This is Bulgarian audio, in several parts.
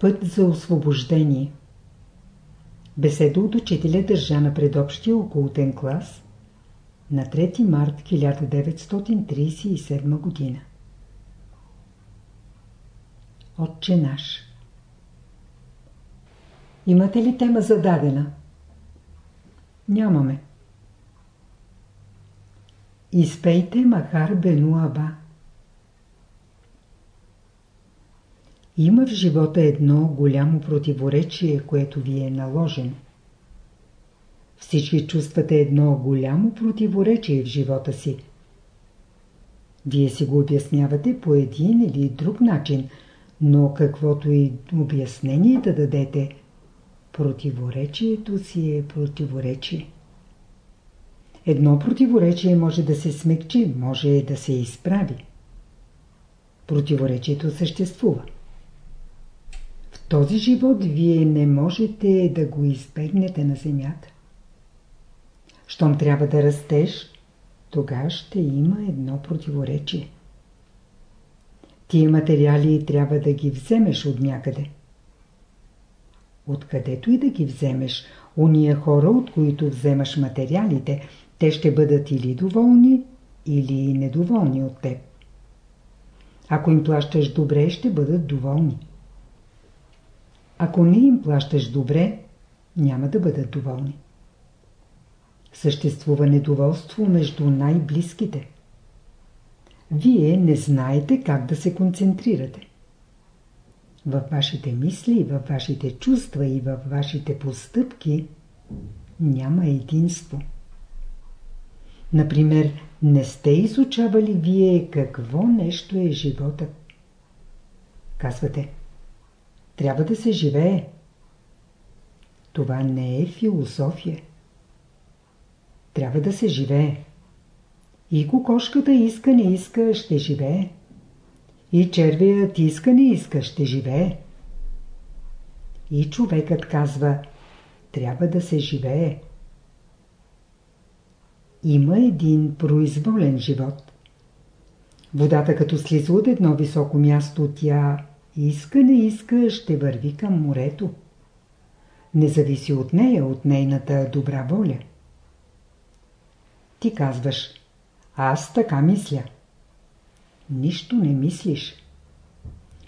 Път за освобождение Беседа от учителя държа на предобщия окултен клас на 3 март 1937 година. Отче наш Имате ли тема зададена? Нямаме. Изпейте Махар Бену Има в живота едно голямо противоречие, което ви е наложено. Всички чувствате едно голямо противоречие в живота си. Вие си го обяснявате по един или друг начин, но каквото и обяснение да дадете, противоречието си е противоречие. Едно противоречие може да се смекчи, може да се изправи. Противоречието съществува. Този живот вие не можете да го избегнете на земята. Щом трябва да растеш, тогава ще има едно противоречие. Тия материали трябва да ги вземеш от някъде. Откъдето и да ги вземеш, уния хора, от които вземаш материалите, те ще бъдат или доволни, или недоволни от теб. Ако им плащаш добре, ще бъдат доволни. Ако не им плащаш добре, няма да бъдат доволни. Съществува недоволство между най-близките. Вие не знаете как да се концентрирате. Във вашите мисли, във вашите чувства и във вашите постъпки няма единство. Например, не сте изучавали вие какво нещо е животът. Казвате, трябва да се живее. Това не е философия. Трябва да се живее. И кокошката иска, не иска, ще живее. И червият иска, не иска, ще живее. И човекът казва, трябва да се живее. Има един произволен живот. Водата като слиза от едно високо място, тя иска, не иска, ще върви към морето. Не зависи от нея, от нейната добра воля. Ти казваш, аз така мисля. Нищо не мислиш.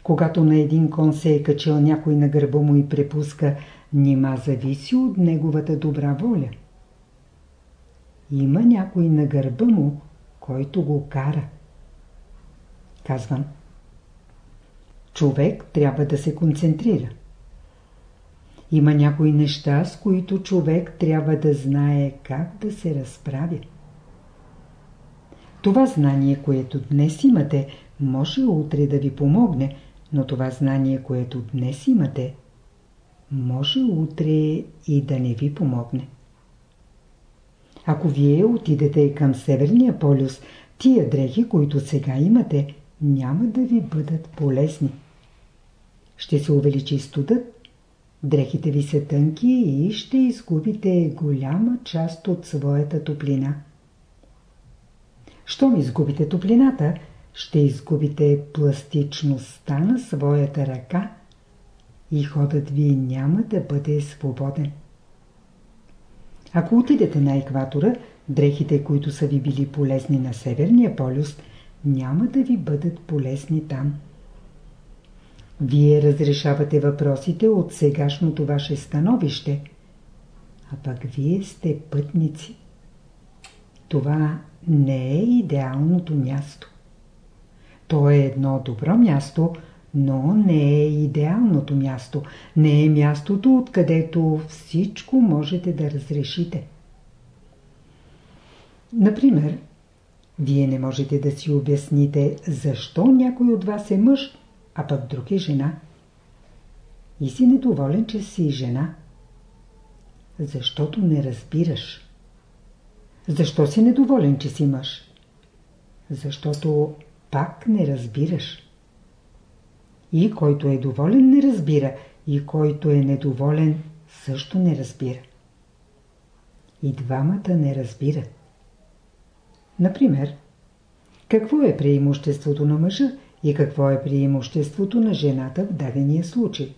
Когато на един кон се е качил някой на гърба му и препуска, нима зависи от неговата добра воля. Има някой на гърба му, който го кара. Казвам. Човек трябва да се концентрира. Има някои неща, с които човек трябва да знае как да се разправя. Това знание, което днес имате, може утре да ви помогне, но това знание, което днес имате, може утре и да не ви помогне. Ако вие отидете към Северния полюс, тия дрехи, които сега имате, няма да ви бъдат полезни. Ще се увеличи студът, дрехите ви са тънки и ще изгубите голяма част от своята топлина. Щом изгубите топлината, ще изгубите пластичността на своята ръка и ходът ви няма да бъде свободен. Ако отидете на екватора, дрехите, които са ви били полезни на Северния полюс, няма да ви бъдат полезни там. Вие разрешавате въпросите от сегашното ваше становище, а пък вие сте пътници. Това не е идеалното място. То е едно добро място, но не е идеалното място. Не е мястото, откъдето всичко можете да разрешите. Например, вие не можете да си обясните защо някой от вас е мъж, а пък друг е жена. И си недоволен, че си жена. Защото не разбираш. Защо си недоволен, че си мъж? Защото пак не разбираш. И който е доволен не разбира, и който е недоволен също не разбира. И двамата не разбират. Например, какво е преимуществото на мъжа и какво е преимуществото на жената в дадения случай?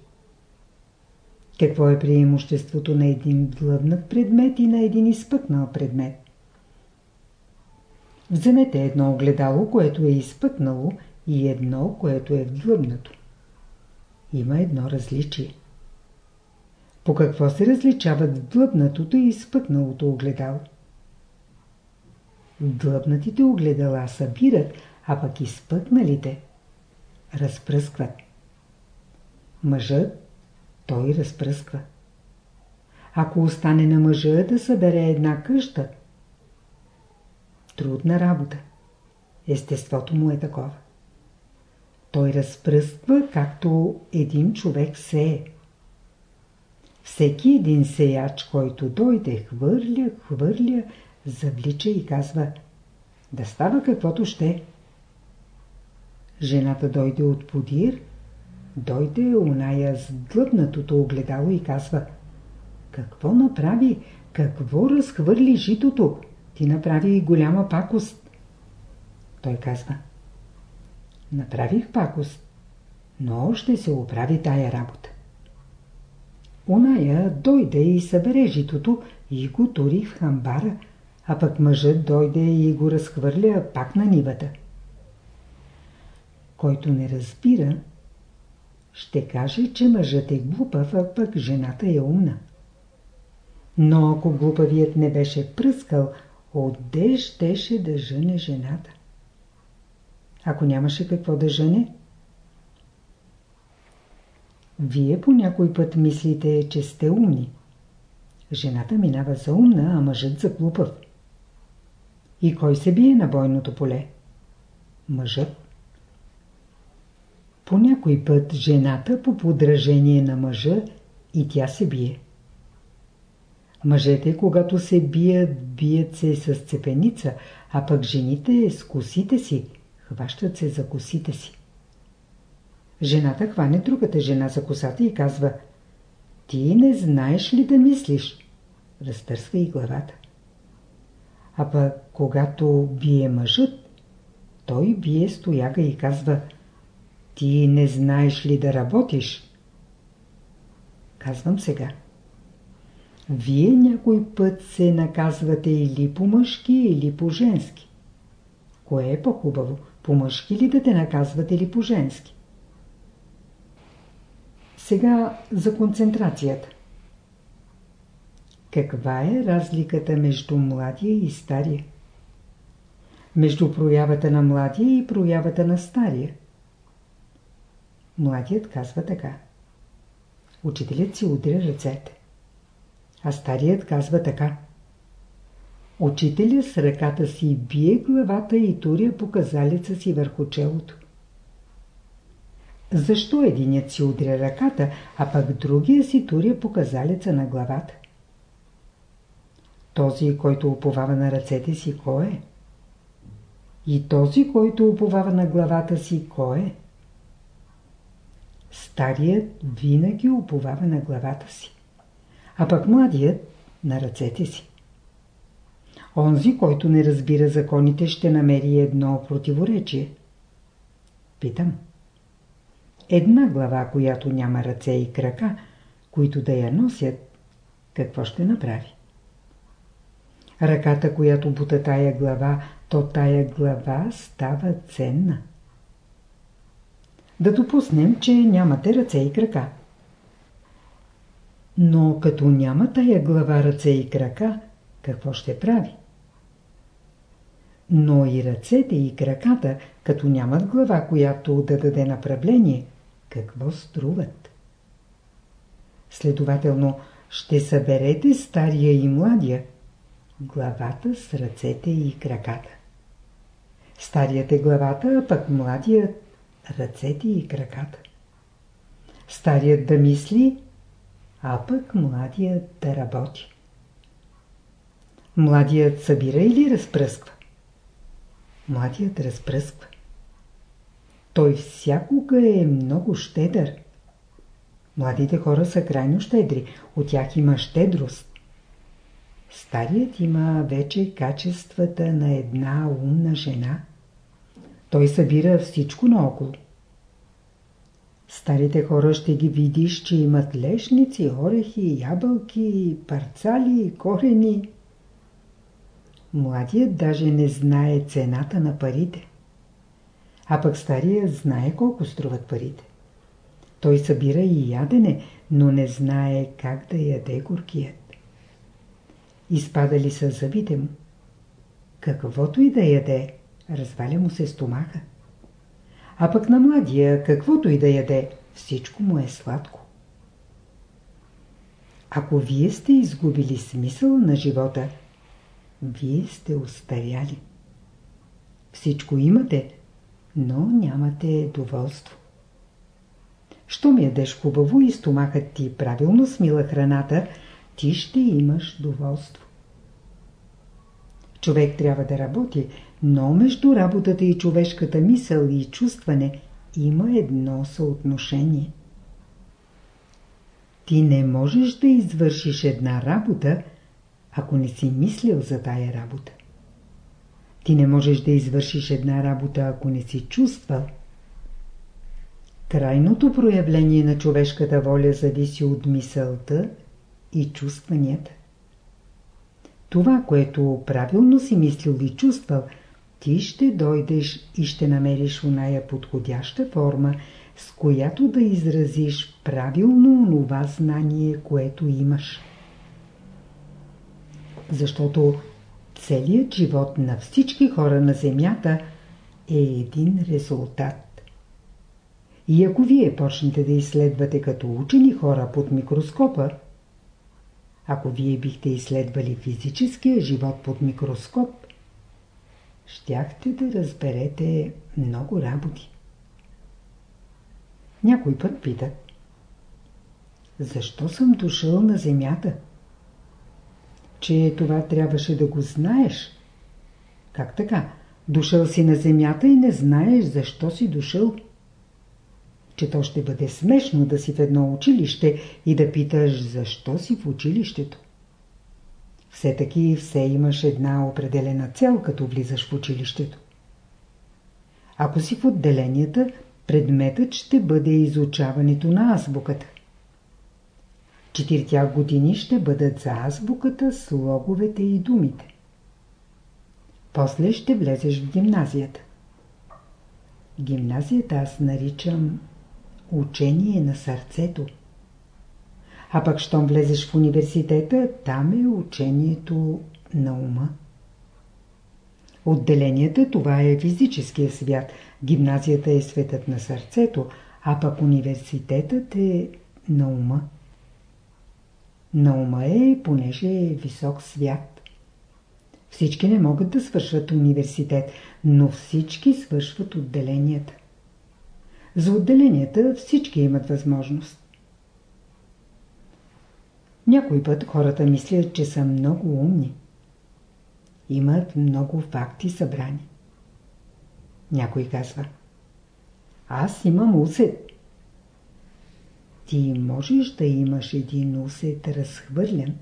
Какво е преимуществото на един длъбнат предмет и на един изпъкнал предмет? Вземете едно огледало, което е изпъкнало и едно, което е вдлъбнато. Има едно различие. По какво се различават вдлъбнатото и изпъкналото огледало? Длъбнатите огледала събират, а пък изпъкналите разпръскват. Мъжът той разпръсква. Ако остане на мъжа да събере една къща, трудна работа. Естеството му е такова. Той разпръсква, както един човек сее. Всеки един сеяч, който дойде, хвърля, хвърля, завлича и казва да става каквото ще. Жената дойде от подир, дойде оная с длъбнатото огледало и казва Какво направи? Какво разхвърли житото? Ти направи голяма пакост. Той казва Направих пакост, но ще се оправи тая работа. Оная дойде и събере житото и го тури в хамбара, а пък мъжът дойде и го разхвърля пак на нивата. Който не разбира, ще каже, че мъжът е глупав, а пък жената е умна. Но ако глупавият не беше пръскал, отде щеше да жъне жената? Ако нямаше какво да жъне? Вие по някой път мислите, че сте умни. Жената минава за умна, а мъжът за глупав. И кой се бие на бойното поле? Мъжът. По някой път жената по подражение на мъжа и тя се бие. Мъжете, когато се бият, бият се с цепеница, а пък жените с косите си, хващат се за косите си. Жената хване другата жена за косата и казва Ти не знаеш ли да мислиш? Разтърсва и главата. А пък когато бие мъжът, той бие стояга и казва Ти не знаеш ли да работиш? Казвам сега. Вие някой път се наказвате или по-мъжки, или по-женски. Кое е по-хубаво? По-мъжки ли да те наказват или по-женски? Сега за концентрацията. Каква е разликата между младия и стария? Между проявата на младия и проявата на стария? Младият казва така. Учителят си удря ръцете. А старият казва така. Учителя с ръката си бие главата и туря показалеца си върху челото. Защо единият си удря ръката, а пък другия си туря показалеца на главата? Този, който уповава на ръцете си, кой е? И този, който уповава на главата си, кой е? Старият винаги уповава на главата си, а пък младият на ръцете си. Онзи, който не разбира законите, ще намери едно противоречие. Питам. Една глава, която няма ръце и крака, които да я носят, какво ще направи? Ръката, която бута тая глава, то тая глава става ценна. Да допуснем, че нямате ръце и крака. Но като няма тая глава, ръце и крака, какво ще прави? Но и ръцете и краката, като нямат глава, която да даде направление, какво струват? Следователно, ще съберете стария и младия, главата с ръцете и краката. Старият е главата, а пък младият ръцете и краката. Старият да мисли, а пък младият да работи. Младият събира или разпръсква? Младият разпръсква. Той всякога е много щедър. Младите хора са крайно щедри, от тях има щедрост. Старият има вече качествата на една умна жена. Той събира всичко наоколо. Старите хора ще ги видиш, че имат лешници, орехи, ябълки, парцали, корени. Младият даже не знае цената на парите. А пък старият знае колко струват парите. Той събира и ядене, но не знае как да яде горкият. Изпадали са зъбите му. Каквото и да яде, разваля му се стомаха. А пък на младия, каквото и да яде, всичко му е сладко. Ако вие сте изгубили смисъл на живота, вие сте устаряли. Всичко имате, но нямате доволство. Щом ядеш хубаво и стомахът ти правилно смила храната, ти ще имаш доволство. Човек трябва да работи, но между работата и човешката мисъл и чувстване има едно съотношение. Ти не можеш да извършиш една работа, ако не си мислил за тая работа. Ти не можеш да извършиш една работа, ако не си чувствал. Крайното проявление на човешката воля зависи от мисълта и чувстванията. Това, което правилно си мислил и чувствал, ти ще дойдеш и ще намериш оная подходяща форма, с която да изразиш правилно онова знание, което имаш. Защото целият живот на всички хора на Земята е един резултат. И ако вие почнете да изследвате като учени хора под микроскопа, ако вие бихте изследвали физическия живот под микроскоп, щяхте да разберете много работи. Някой път питат, защо съм дошъл на земята? Че това трябваше да го знаеш. Как така? Дошъл си на земята и не знаеш защо си дошъл че то ще бъде смешно да си в едно училище и да питаш защо си в училището. Все таки все имаш една определена цел, като влизаш в училището. Ако си в отделенията, предметът ще бъде изучаването на азбуката. Четиртя години ще бъдат за азбуката, слоговете и думите. После ще влезеш в гимназията. Гимназията аз наричам учение на сърцето. А пък, щом влезеш в университета, там е учението на ума. Отделенията това е физическия свят, гимназията е светът на сърцето, а пък университетът е на ума. На ума е, понеже е висок свят. Всички не могат да свършват университет, но всички свършват отделенията. За отделенията всички имат възможност. Някой път хората мислят, че са много умни. Имат много факти събрани. Някой казва Аз имам усет. Ти можеш да имаш един усет разхвърлен.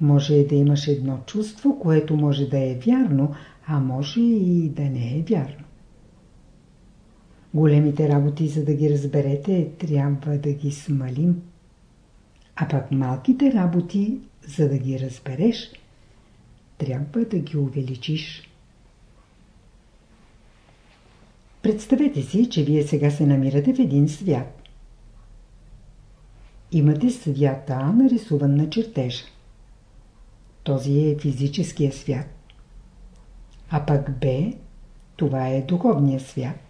Може да имаш едно чувство, което може да е вярно, а може и да не е вярно. Големите работи, за да ги разберете, трябва да ги смалим. А пък малките работи, за да ги разбереш, трябва да ги увеличиш. Представете си, че вие сега се намирате в един свят. Имате свята А нарисуван на чертежа. Този е физическия свят. А пък Б, това е духовния свят.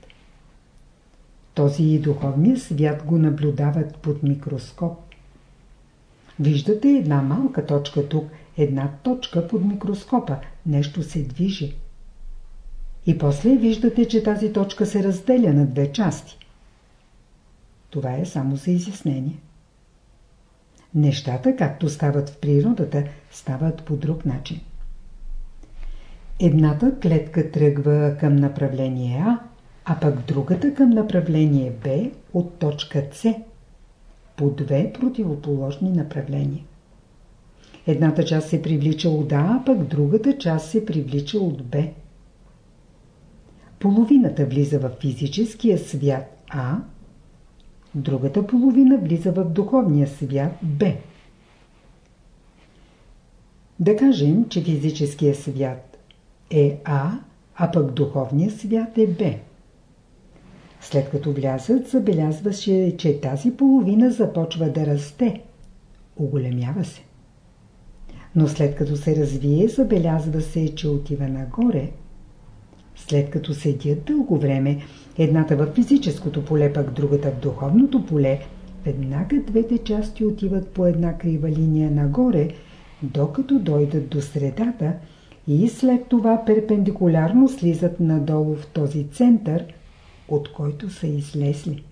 Този и духовния свят го наблюдават под микроскоп. Виждате една малка точка тук, една точка под микроскопа, нещо се движи. И после виждате, че тази точка се разделя на две части. Това е само за изяснение. Нещата, както стават в природата, стават по друг начин. Едната клетка тръгва към направление А, а пък другата към направление Б от точка С по две противоположни направления. Едната част се привлича от А, а пък другата част се привлича от Б. Половината влиза в физическия свят А, другата половина влиза в духовния свят Б. Да кажем, че физическия свят е А, а пък духовният свят е Б. След като влязат, забелязва се, че тази половина започва да расте. Оголемява се. Но след като се развие, забелязва се, че отива нагоре. След като седят дълго време, едната в физическото поле, пък другата в духовното поле, веднага двете части отиват по една крива линия нагоре, докато дойдат до средата и след това перпендикулярно слизат надолу в този център, от който са излезли.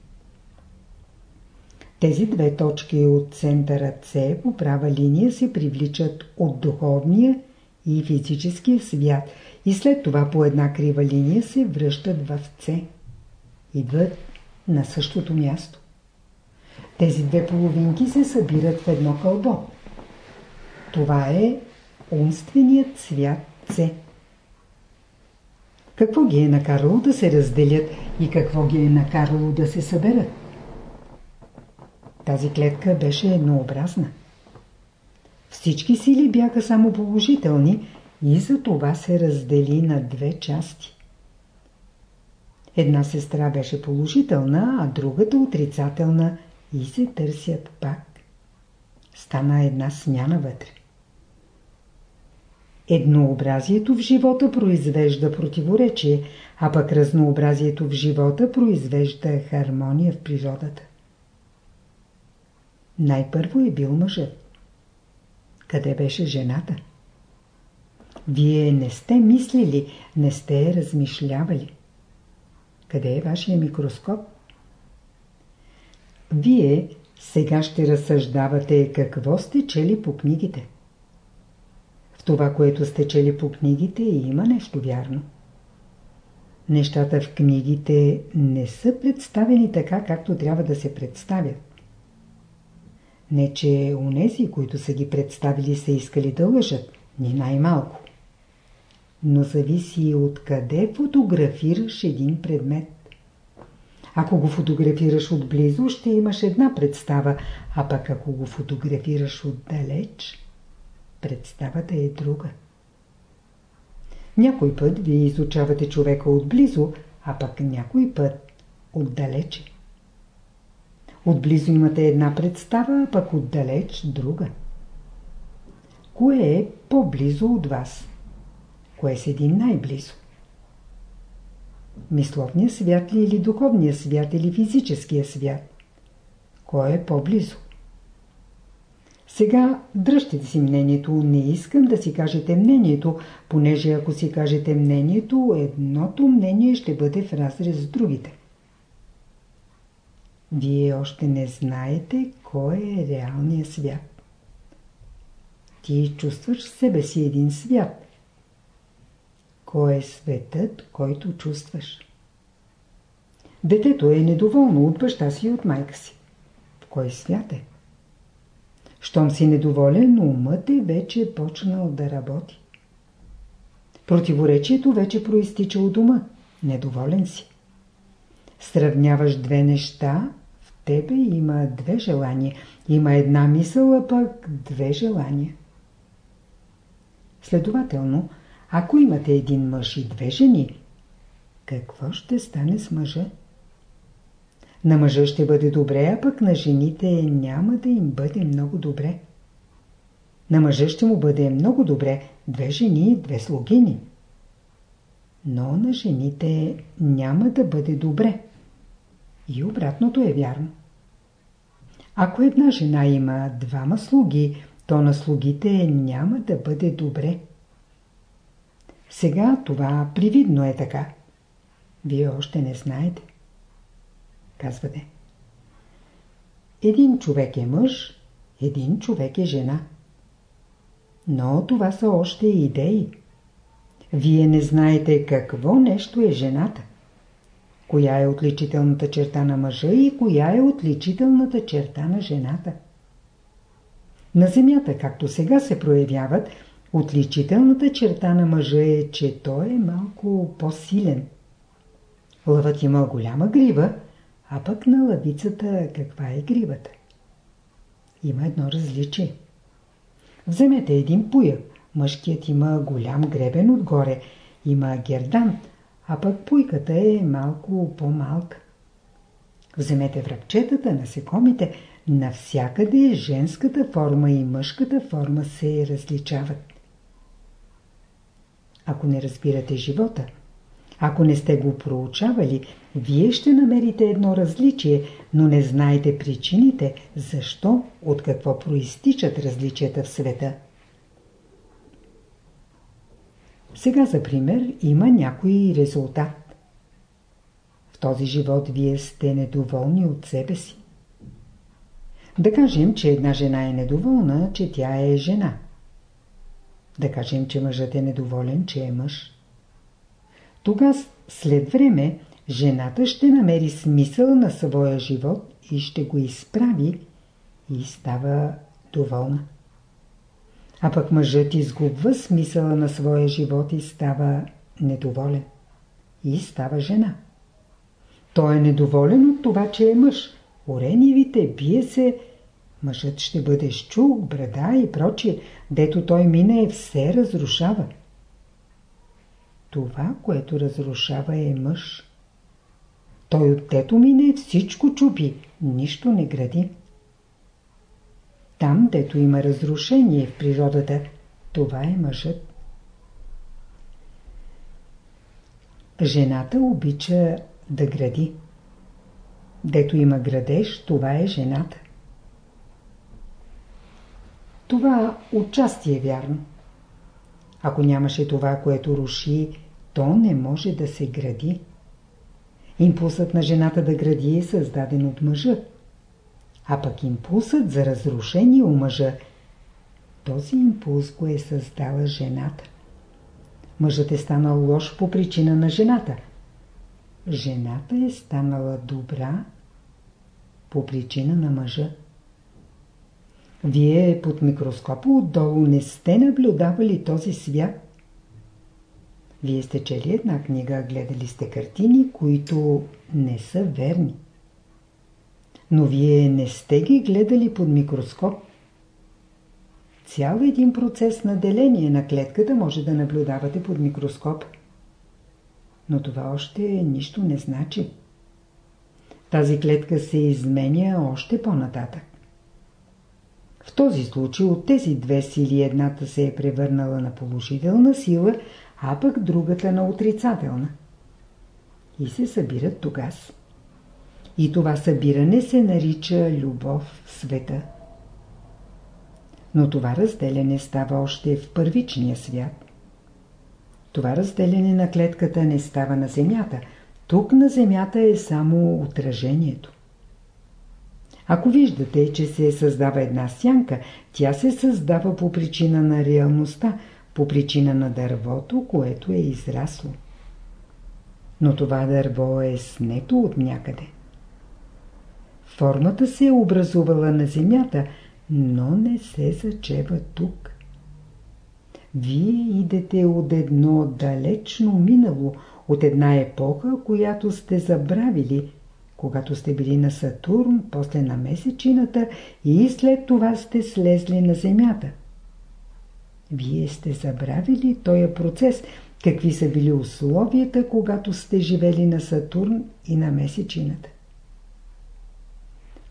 Тези две точки от центъра С по права линия се привличат от духовния и физическия свят и след това по една крива линия се връщат в С. Идват на същото място. Тези две половинки се събират в едно кълбо. Това е умственият свят С. Какво ги е накарало да се разделят и какво ги е накарало да се съберат? Тази клетка беше еднообразна. Всички сили бяха само положителни и за това се раздели на две части. Една сестра беше положителна, а другата отрицателна и се търсят пак. Стана една смяна вътре. Еднообразието в живота произвежда противоречие, а пък разнообразието в живота произвежда хармония в природата. Най-първо е бил мъжът. Къде беше жената? Вие не сте мислили, не сте размишлявали. Къде е вашия микроскоп? Вие сега ще разсъждавате какво сте чели по книгите. Това, което сте чели по книгите, има нещо вярно. Нещата в книгите не са представени така, както трябва да се представят. Не, че унези, които са ги представили, са искали да лъжат, ни най-малко. Но зависи от къде фотографираш един предмет. Ако го фотографираш отблизо, ще имаш една представа, а пък ако го фотографираш отдалеч, представата е друга. Някой път вие изучавате човека отблизо, а пък някой път отдалече. Отблизо имате една представа, а пък отдалеч друга. Кое е по-близо от вас? Кое седи най-близо? Мисловния свят ли или духовния свят или физическия свят? Кой е по-близо? Сега дръжте си мнението. Не искам да си кажете мнението, понеже ако си кажете мнението, едното мнение ще бъде в разрез с другите. Вие още не знаете кой е реалният свят. Ти чувстваш в себе си един свят. Кой е светът, който чувстваш? Детето е недоволно от баща си и от майка си. В кой свят е? Щом си недоволен, умът е вече почнал да работи. Противоречието вече проистича от ума. Недоволен си. Сравняваш две неща, в тебе има две желания. Има една мисъл, а пък две желания. Следователно, ако имате един мъж и две жени, какво ще стане с мъжа? На мъжа ще бъде добре, а пък на жените няма да им бъде много добре. На мъжа ще му бъде много добре, две жени и две слугини. Но на жените няма да бъде добре. И обратното е вярно. Ако една жена има двама слуги, то на слугите няма да бъде добре. Сега това привидно е така. Вие още не знаете. Казвате. Един човек е мъж, един човек е жена. Но това са още идеи. Вие не знаете какво нещо е жената. Коя е отличителната черта на мъжа и коя е отличителната черта на жената. На земята, както сега се проявяват, отличителната черта на мъжа е, че той е малко по-силен. Лъвът има голяма грива, А пък на лавицата каква е гривата? Има едно различие. Вземете един пуяк. Мъжкият има голям гребен отгоре, има гердан, а пък пуйката е малко по-малка. Вземете връбчетата, насекомите, навсякъде женската форма и мъжката форма се различават. Ако не разбирате живота, ако не сте го проучавали, вие ще намерите едно различие, но не знаете причините, защо, от какво проистичат различията в света. Сега, за пример, има някой резултат. В този живот вие сте недоволни от себе си. Да кажем, че една жена е недоволна, че тя е жена. Да кажем, че мъжът е недоволен, че е мъж. Тогава след време жената ще намери смисъл на своя живот и ще го изправи и става доволна. А пък мъжът изгубва смисъла на своя живот и става недоволен. И става жена. Той е недоволен от това, че е мъж. Оренивите, бие се. Мъжът ще бъде щук, брада и прочие. Дето той мине, все разрушава. Това, което разрушава е мъж. Той от тето мине всичко чупи, нищо не гради. Там, дето има разрушение в природата, това е мъжът. Жената обича да гради. Дето има градеж, това е жената. Това отчасти е вярно. Ако нямаше това, което руши, то не може да се гради. Импулсът на жената да гради е създаден от мъжа. А пък импулсът за разрушение у мъжа, този импулс го е създала жената. Мъжът е станал лош по причина на жената. Жената е станала добра по причина на мъжа. Вие под микроскопа отдолу не сте наблюдавали този свят. Вие сте чели една книга, гледали сте картини, които не са верни. Но вие не сте ги гледали под микроскоп. Цял един процес на деление на клетката може да наблюдавате под микроскоп. Но това още нищо не значи. Тази клетка се изменя още по-нататък. В този случай от тези две сили едната се е превърнала на положителна сила, а пък другата на отрицателна. И се събират тогас. И това събиране се нарича любов в света. Но това разделяне става още в първичния свят. Това разделяне на клетката не става на земята. Тук на земята е само отражението. Ако виждате, че се създава една сянка, тя се създава по причина на реалността, по причина на дървото, което е израсло. Но това дърво е снето от някъде. Формата се е образувала на земята, но не се зачева тук. Вие идете от едно далечно минало, от една епоха, която сте забравили, когато сте били на Сатурн, после на месечината и след това сте слезли на Земята. Вие сте забравили този процес, какви са били условията, когато сте живели на Сатурн и на месечината.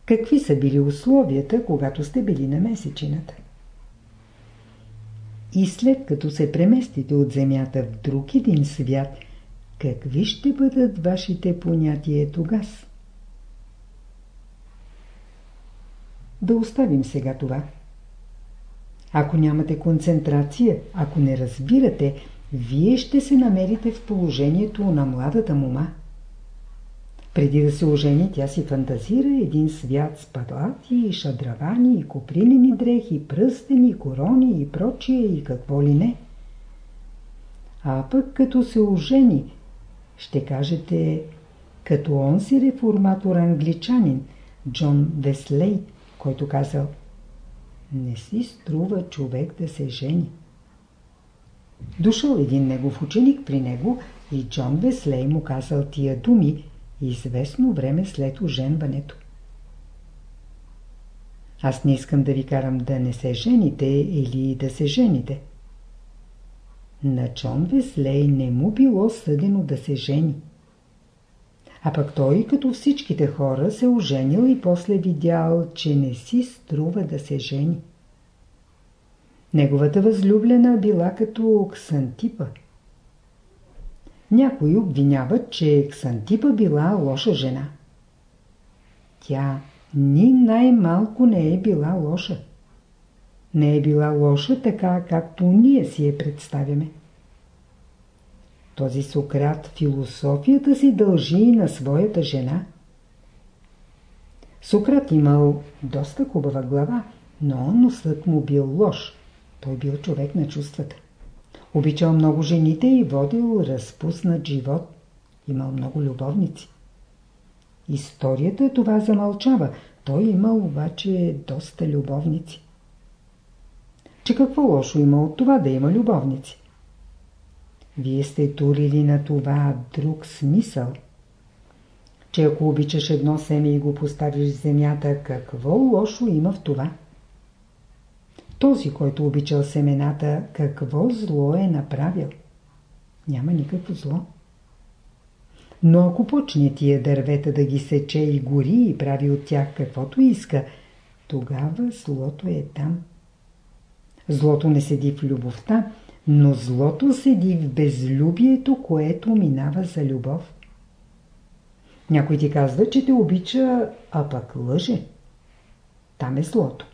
Какви са били условията, когато сте били на месечината? И след като се преместите от Земята в друг един свят, какви ще бъдат вашите понятия тогас? Да оставим сега това. Ако нямате концентрация, ако не разбирате, вие ще се намерите в положението на младата мума. Преди да се ожени, тя си фантазира един свят с падлати, и шадравани, и копринени дрехи, пръстени, корони и прочие и какво ли не. А пък като се ожени, ще кажете, като он си реформатор англичанин, Джон Веслей, който казал Не си струва човек да се жени. Дошъл един негов ученик при него и Джон Веслей му казал тия думи известно време след оженването. Аз не искам да ви карам да не се жените или да се жените. На Чон Веслей не му било съдено да се жени. А пък той, като всичките хора, се оженил и после видял, че не си струва да се жени. Неговата възлюблена била като Ксантипа. Някои обвиняват, че Ксантипа била лоша жена. Тя ни най-малко не е била лоша. Не е била лоша така, както ние си я представяме. Този Сократ философията си дължи и на своята жена. Сократ имал доста хубава глава, но носът му бил лош. Той бил човек на чувствата. Обичал много жените и водил разпуснат живот. Имал много любовници. Историята това замълчава. Той имал обаче доста любовници. Че какво лошо има от това да има любовници? Вие сте турили на това друг смисъл. Че ако обичаш едно семе и го поставиш в земята, какво лошо има в това? Този, който обичал семената, какво зло е направил? Няма никакво зло. Но ако почне тия дървета да ги сече и гори и прави от тях каквото иска, тогава злото е там. Злото не седи в любовта, но злото седи в безлюбието, което минава за любов. Някой ти казва, че те обича, а пък лъже. Там е злото.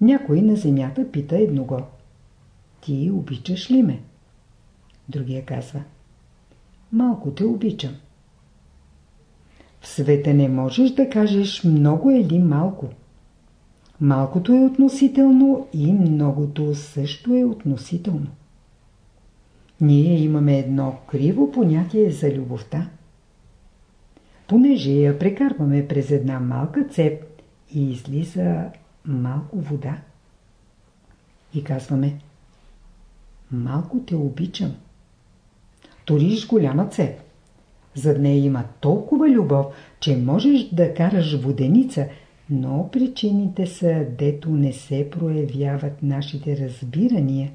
Някой на земята пита едного. Ти обичаш ли ме? Другия казва. Малко те обичам. В света не можеш да кажеш много или малко. Малкото е относително и многото също е относително. Ние имаме едно криво понятие за любовта. Понеже я прекарваме през една малка цеп и излиза малко вода. И казваме Малко те обичам. Ториш голяма цеп. Зад нея има толкова любов, че можеш да караш воденица – но причините са, дето не се проявяват нашите разбирания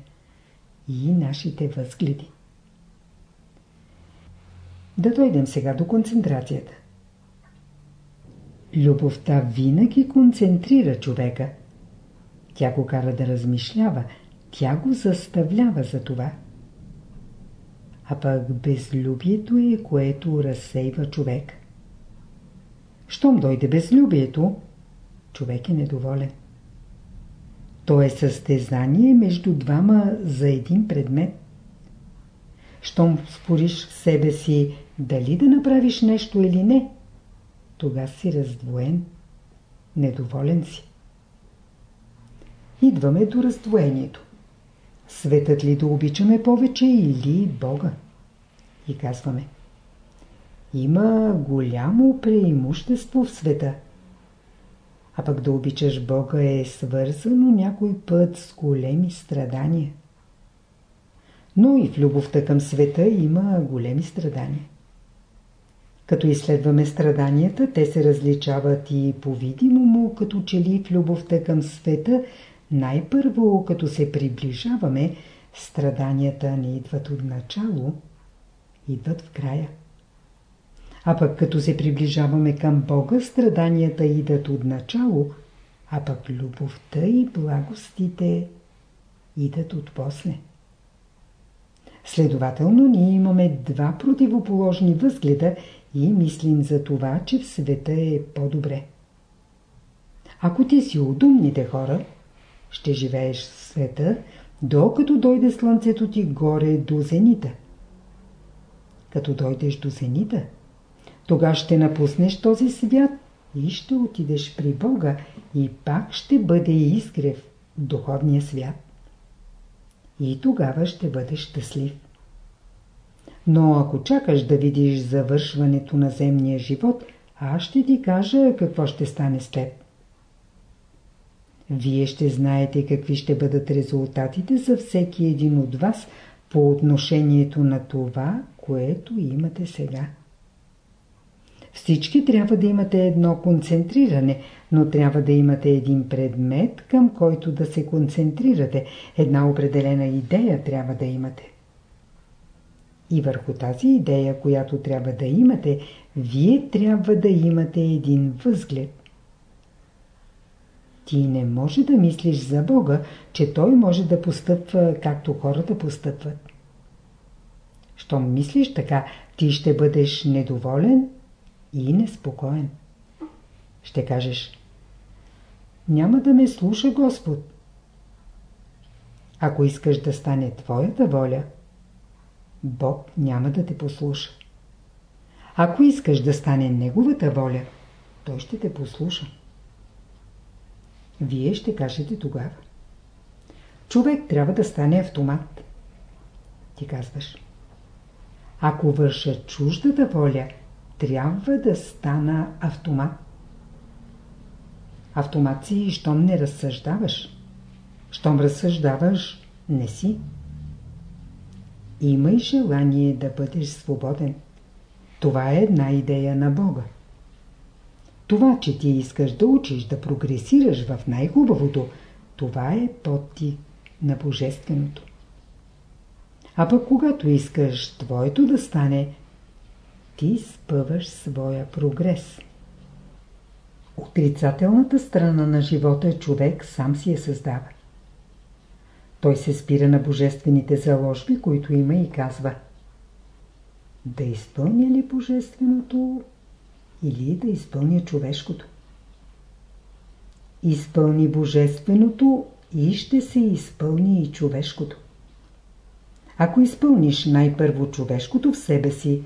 и нашите възгледи. Да дойдем сега до концентрацията. Любовта винаги концентрира човека. Тя го кара да размишлява, тя го заставлява за това. А пък безлюбието е, което разсейва човек. Щом дойде безлюбието, човек е недоволен. То е състезание между двама за един предмет. Щом спориш в себе си дали да направиш нещо или не, тогава си раздвоен, недоволен си. Идваме до раздвоението. Светът ли да обичаме повече или Бога? И казваме. Има голямо преимущество в света – а пък да обичаш Бога е свързано някой път с големи страдания. Но и в любовта към света има големи страдания. Като изследваме страданията, те се различават и по-видимо му, като че ли в любовта към света, най-първо, като се приближаваме, страданията не идват от начало, идват в края. А пък като се приближаваме към Бога, страданията идат от начало, а пък любовта и благостите идат от после. Следователно, ние имаме два противоположни възгледа и мислим за това, че в света е по-добре. Ако ти си от умните хора, ще живееш в света, докато дойде слънцето ти горе до зенита. Като дойдеш до зенита, тога ще напуснеш този свят и ще отидеш при Бога и пак ще бъде изгрев в духовния свят. И тогава ще бъдеш щастлив. Но ако чакаш да видиш завършването на земния живот, аз ще ти кажа какво ще стане с теб. Вие ще знаете какви ще бъдат резултатите за всеки един от вас по отношението на това, което имате сега. Всички трябва да имате едно концентриране, но трябва да имате един предмет, към който да се концентрирате. Една определена идея трябва да имате. И върху тази идея, която трябва да имате, вие трябва да имате един възглед. Ти не може да мислиш за Бога, че Той може да постъпва както хората постъпват. Щом мислиш така, ти ще бъдеш недоволен и неспокоен. Ще кажеш, няма да ме слуша Господ. Ако искаш да стане твоята воля, Бог няма да те послуша. Ако искаш да стане Неговата воля, Той ще те послуша. Вие ще кажете тогава. Човек трябва да стане автомат. Ти казваш. Ако върша чуждата воля, трябва да стана автомат. Автомат си, щом не разсъждаваш. Щом разсъждаваш, не си. Имай желание да бъдеш свободен. Това е една идея на Бога. Това, че ти искаш да учиш, да прогресираш в най-хубавото, това е подтик на Божественото. А пък когато искаш твоето да стане, ти спъваш своя прогрес. Отрицателната страна на живота човек сам си я създава. Той се спира на божествените заложби, които има и казва Да изпълня ли божественото или да изпълня човешкото? Изпълни божественото и ще се изпълни и човешкото. Ако изпълниш най-първо човешкото в себе си,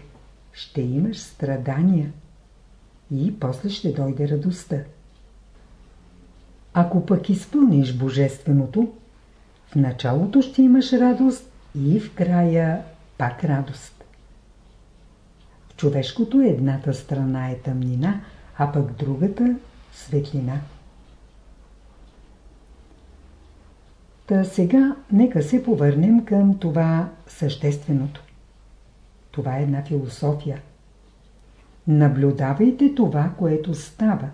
ще имаш страдания и после ще дойде радостта. Ако пък изпълниш божественото, в началото ще имаш радост и в края пак радост. В човешкото едната страна е тъмнина, а пък другата – светлина. Та сега нека се повърнем към това същественото. Това е една философия. Наблюдавайте това, което става.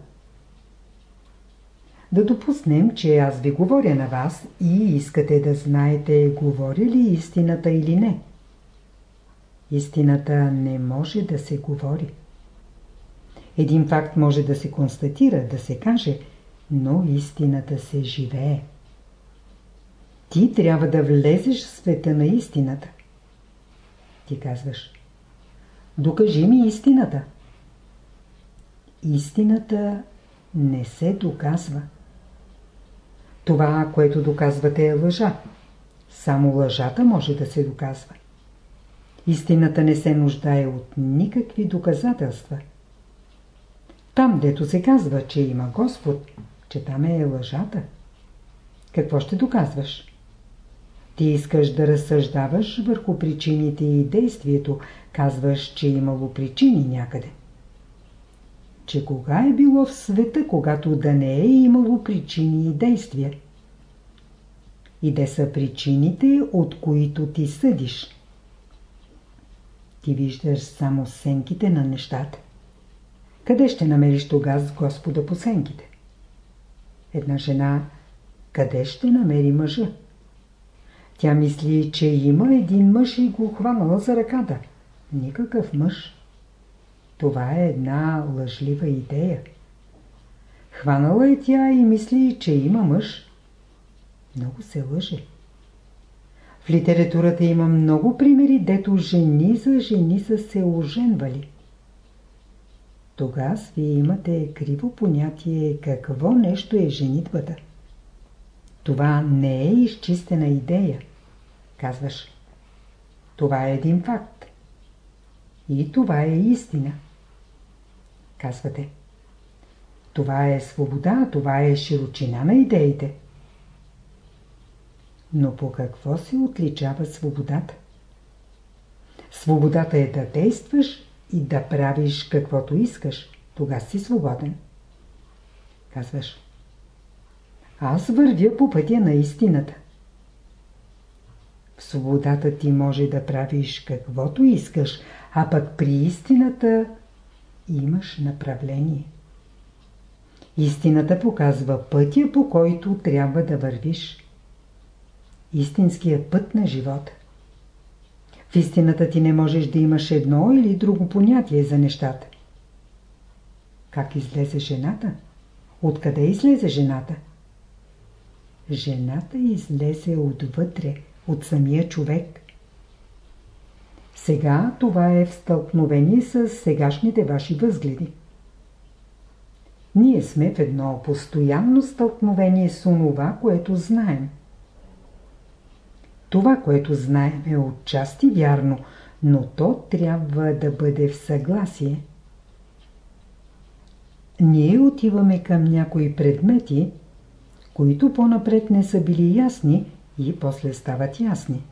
Да допуснем, че аз ви говоря на вас и искате да знаете, говоря ли истината или не. Истината не може да се говори. Един факт може да се констатира, да се каже, но истината се живее. Ти трябва да влезеш в света на истината. Ти казваш, докажи ми истината. Истината не се доказва. Това, което доказвате е лъжа. Само лъжата може да се доказва. Истината не се нуждае от никакви доказателства. Там, дето се казва, че има Господ, че там е лъжата. Какво ще доказваш? Ти искаш да разсъждаваш върху причините и действието. Казваш, че имало причини някъде. Че кога е било в света, когато да не е имало причини и действия? И де са причините, от които ти съдиш? Ти виждаш само сенките на нещата. Къде ще намериш тогава с Господа по сенките? Една жена къде ще намери мъжа? Тя мисли, че има един мъж и го хванала за ръката. Никакъв мъж. Това е една лъжлива идея. Хванала е тя и мисли, че има мъж. Много се лъже. В литературата има много примери, дето жени за жени са се оженвали. Тогава вие имате криво понятие какво нещо е женитбата. Това не е изчистена идея. Казваш. Това е един факт. И това е истина. Казвате. Това е свобода, това е широчина на идеите. Но по какво се отличава свободата? Свободата е да действаш и да правиш каквото искаш. Тога си свободен. Казваш. Аз вървя по пътя на истината. В свободата ти може да правиш каквото искаш, а пък при истината имаш направление. Истината показва пътя, по който трябва да вървиш. Истинският път на живота. В истината ти не можеш да имаш едно или друго понятие за нещата. Как излезе жената? Откъде излезе жената? Жената излезе отвътре, от самия човек. Сега това е в стълкновение с сегашните ваши възгледи. Ние сме в едно постоянно стълкновение с онова, което знаем. Това, което знаем е отчасти вярно, но то трябва да бъде в съгласие. Ние отиваме към някои предмети, които по-напред не са били ясни и после стават ясни.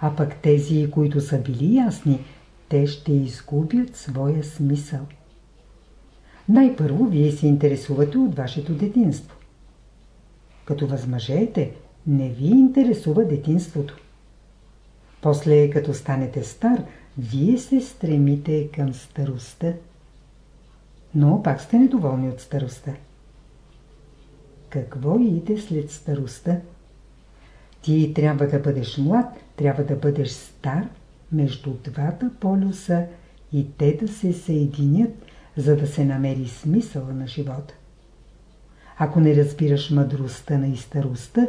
А пък тези, които са били ясни, те ще изгубят своя смисъл. Най-първо вие се интересувате от вашето детинство. Като възмъжеете, не ви интересува детинството. После, като станете стар, вие се стремите към старостта. Но пак сте недоволни от старостта. Какво иде след старостта? Ти трябва да бъдеш млад, трябва да бъдеш стар между двата полюса и те да се съединят, за да се намери смисъла на живота. Ако не разбираш мъдростта на и старостта,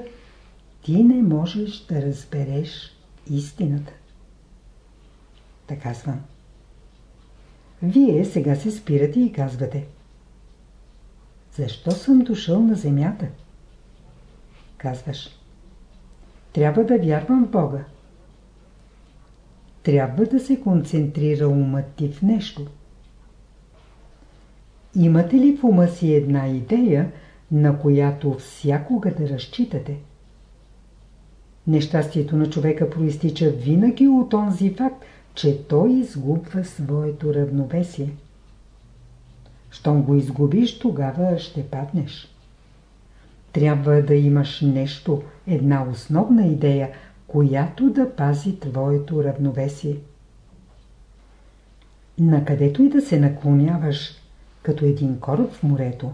ти не можеш да разбереш истината. Така казвам. Вие сега се спирате и казвате Защо съм дошъл на земята? Казваш Трябва да вярвам в Бога. Трябва да се концентрира умът ти в нещо. Имате ли в ума си една идея, на която всякога да разчитате? Нещастието на човека проистича винаги от онзи факт, че той изгубва своето равновесие. Щом го изгубиш, тогава ще паднеш. Трябва да имаш нещо, една основна идея, която да пази твоето равновесие. Накъдето и да се наклоняваш, като един кораб в морето,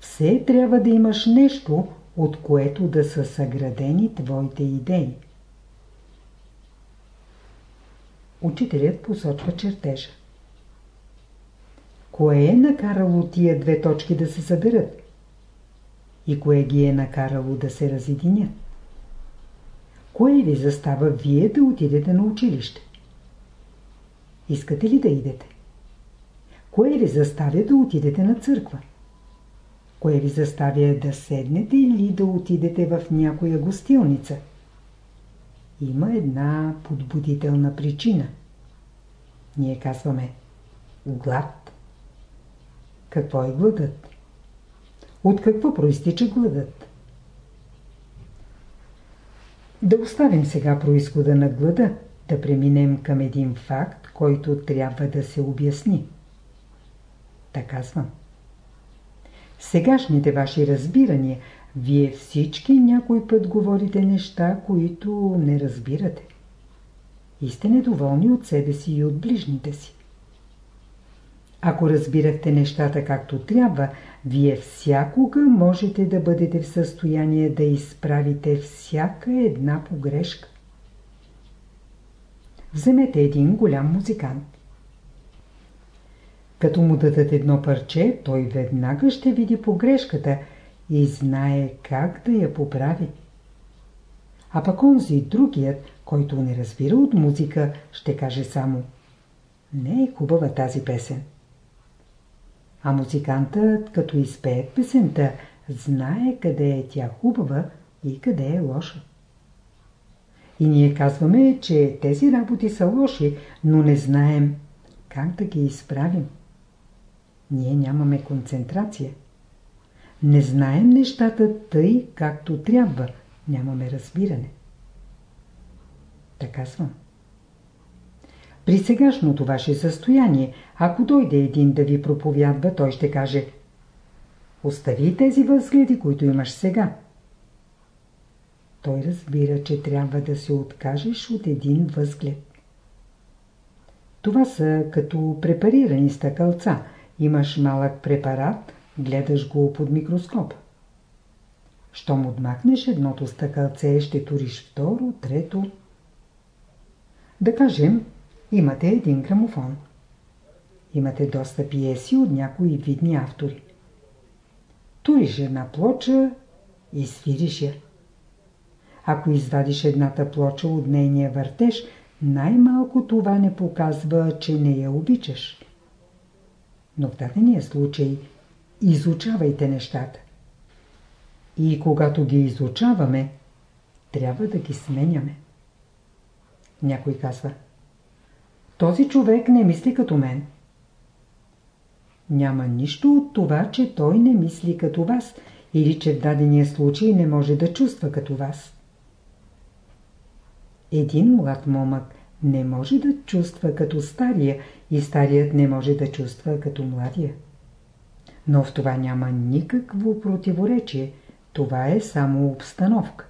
все трябва да имаш нещо, от което да са съградени твоите идеи. Учителят посочва чертежа. Кое е накарало тия две точки да се съберат? И кое ги е накарало да се разединят? Кое ви застава вие да отидете на училище? Искате ли да идете? Кое ви заставя да отидете на църква? Кое ви заставя да седнете или да отидете в някоя гостилница? Има една подбудителна причина. Ние казваме глад. Какво е гладът? От какво проистича гладът? Да оставим сега происхода на глада, да преминем към един факт, който трябва да се обясни. Така казвам сегашните ваши разбирания, вие всички някой път говорите неща, които не разбирате. И сте недоволни от себе си и от ближните си. Ако разбирахте нещата както трябва, вие всякога можете да бъдете в състояние да изправите всяка една погрешка. Вземете един голям музикант. Като му дадат едно парче, той веднага ще види погрешката и знае как да я поправи. А пък онзи другият, който не разбира от музика, ще каже само Не е хубава тази песен. А музикантът, като изпее песента, знае къде е тя хубава и къде е лоша. И ние казваме, че тези работи са лоши, но не знаем как да ги изправим ние нямаме концентрация. Не знаем нещата тъй, както трябва. Нямаме разбиране. Така съм. При сегашното ваше състояние, ако дойде един да ви проповядва, той ще каже Остави тези възгледи, които имаш сега. Той разбира, че трябва да се откажеш от един възглед. Това са като препарирани стъкълца. Имаш малък препарат, гледаш го под микроскоп. Щом отмахнеш едното стъкълце, ще туриш второ, трето. Да кажем, имате един грамофон. Имате доста пиеси от някои видни автори. Туриш една плоча и свириш я. Ако извадиш едната плоча от нейния въртеж, най-малко това не показва, че не я обичаш. Но в дадения случай изучавайте нещата. И когато ги изучаваме, трябва да ги сменяме. Някой казва, този човек не мисли като мен. Няма нищо от това, че той не мисли като вас или че в дадения случай не може да чувства като вас. Един млад момък не може да чувства като стария и старият не може да чувства като младия. Но в това няма никакво противоречие. Това е само обстановка.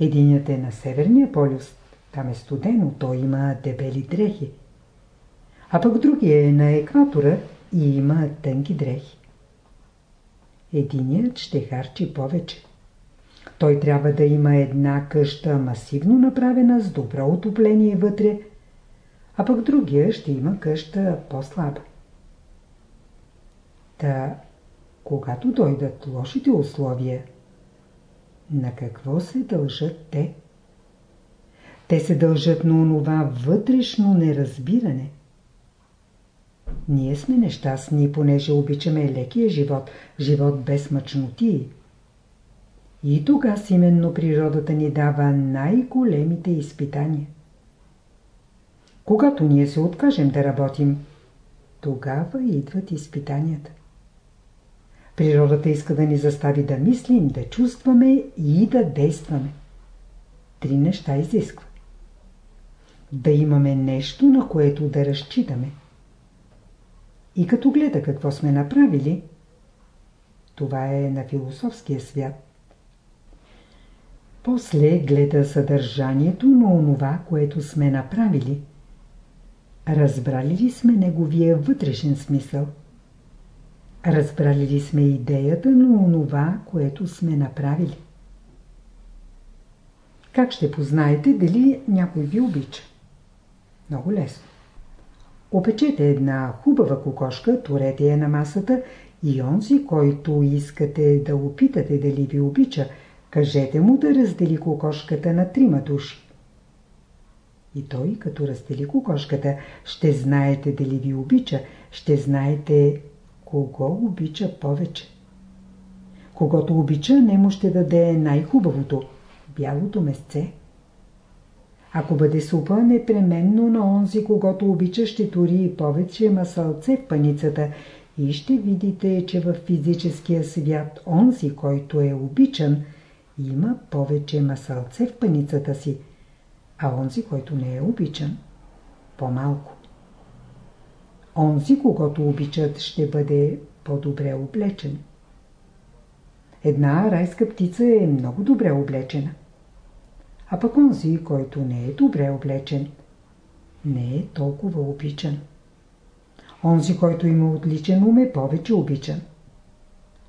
Единият е на Северния полюс. Там е студено, той има дебели дрехи. А пък другия е на екватора и има тънки дрехи. Единият ще харчи повече. Той трябва да има една къща масивно направена с добро отопление вътре, а пък другия ще има къща по-слаба. Та, когато дойдат лошите условия, на какво се дължат те? Те се дължат на онова вътрешно неразбиране. Ние сме нещастни, понеже обичаме лекия живот, живот без мъчноти. И тогава именно природата ни дава най-големите изпитания. Когато ние се откажем да работим, тогава идват изпитанията. Природата иска да ни застави да мислим, да чувстваме и да действаме. Три неща изисква. Да имаме нещо, на което да разчитаме. И като гледа какво сме направили, това е на философския свят. После гледа съдържанието на онова, което сме направили. Разбрали ли сме неговия вътрешен смисъл? Разбрали ли сме идеята на онова, което сме направили? Как ще познаете дали някой ви обича? Много лесно. Опечете една хубава кокошка, турете я на масата и онзи, който искате да опитате дали ви обича, кажете му да раздели кокошката на трима души. И той, като раздели кокошката, ще знаете дали ви обича, ще знаете кого обича повече. Когато обича, не му ще даде най-хубавото – бялото месце. Ако бъде супа, непременно на онзи, когато обича, ще тури повече масълце в паницата и ще видите, че в физическия свят онзи, който е обичан, има повече масълце в паницата си, а онзи, който не е обичан, по-малко. Онзи, когато обичат, ще бъде по-добре облечен. Една райска птица е много добре облечена. А пък онзи, който не е добре облечен, не е толкова обичан. Онзи, който има отличен ум е повече обичан.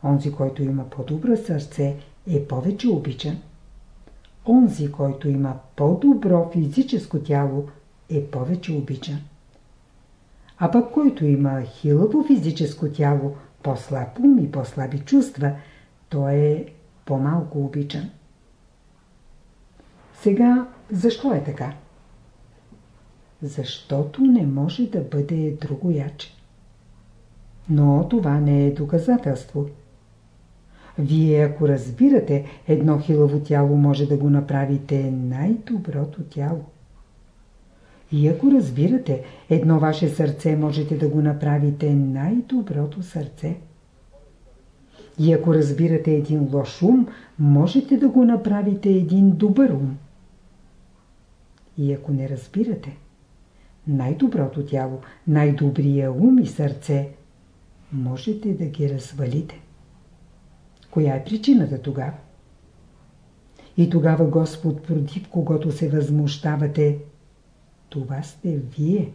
Онзи, който има по-добро сърце е повече обичан. Онзи, който има по-добро физическо тяло е повече обичан. А пък който има хилаво физическо тяло, по-слаб ум и по-слаби чувства, той е по-малко обичан. Сега, защо е така? Защото не може да бъде другояче. Но това не е доказателство. Вие, ако разбирате, едно хилаво тяло може да го направите най-доброто тяло. И ако разбирате, едно ваше сърце можете да го направите най-доброто сърце. И ако разбирате един лош ум, можете да го направите един добър ум. И ако не разбирате, най-доброто тяло, най-добрия ум и сърце, можете да ги развалите. Коя е причината тогава? И тогава Господ, против когото се възмущавате, това сте вие.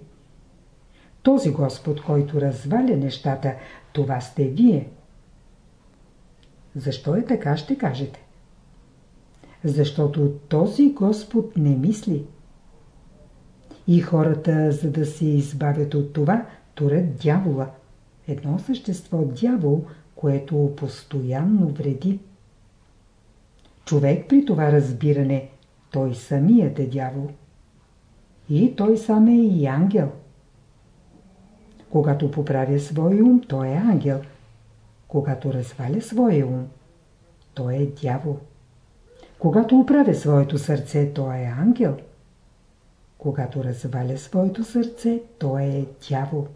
Този Господ, който разваля нещата, това сте вие. Защо е така, ще кажете. Защото този Господ не мисли. И хората, за да се избавят от това, турят дявола. Едно същество дявол, което постоянно вреди. Човек при това разбиране, той самият е дявол. И той сам е и ангел. Когато поправя своя ум, той е ангел. Когато разваля своя ум, той е дявол. Когато оправя своето сърце, той е ангел. Когато разваля своето сърце, той е дявол.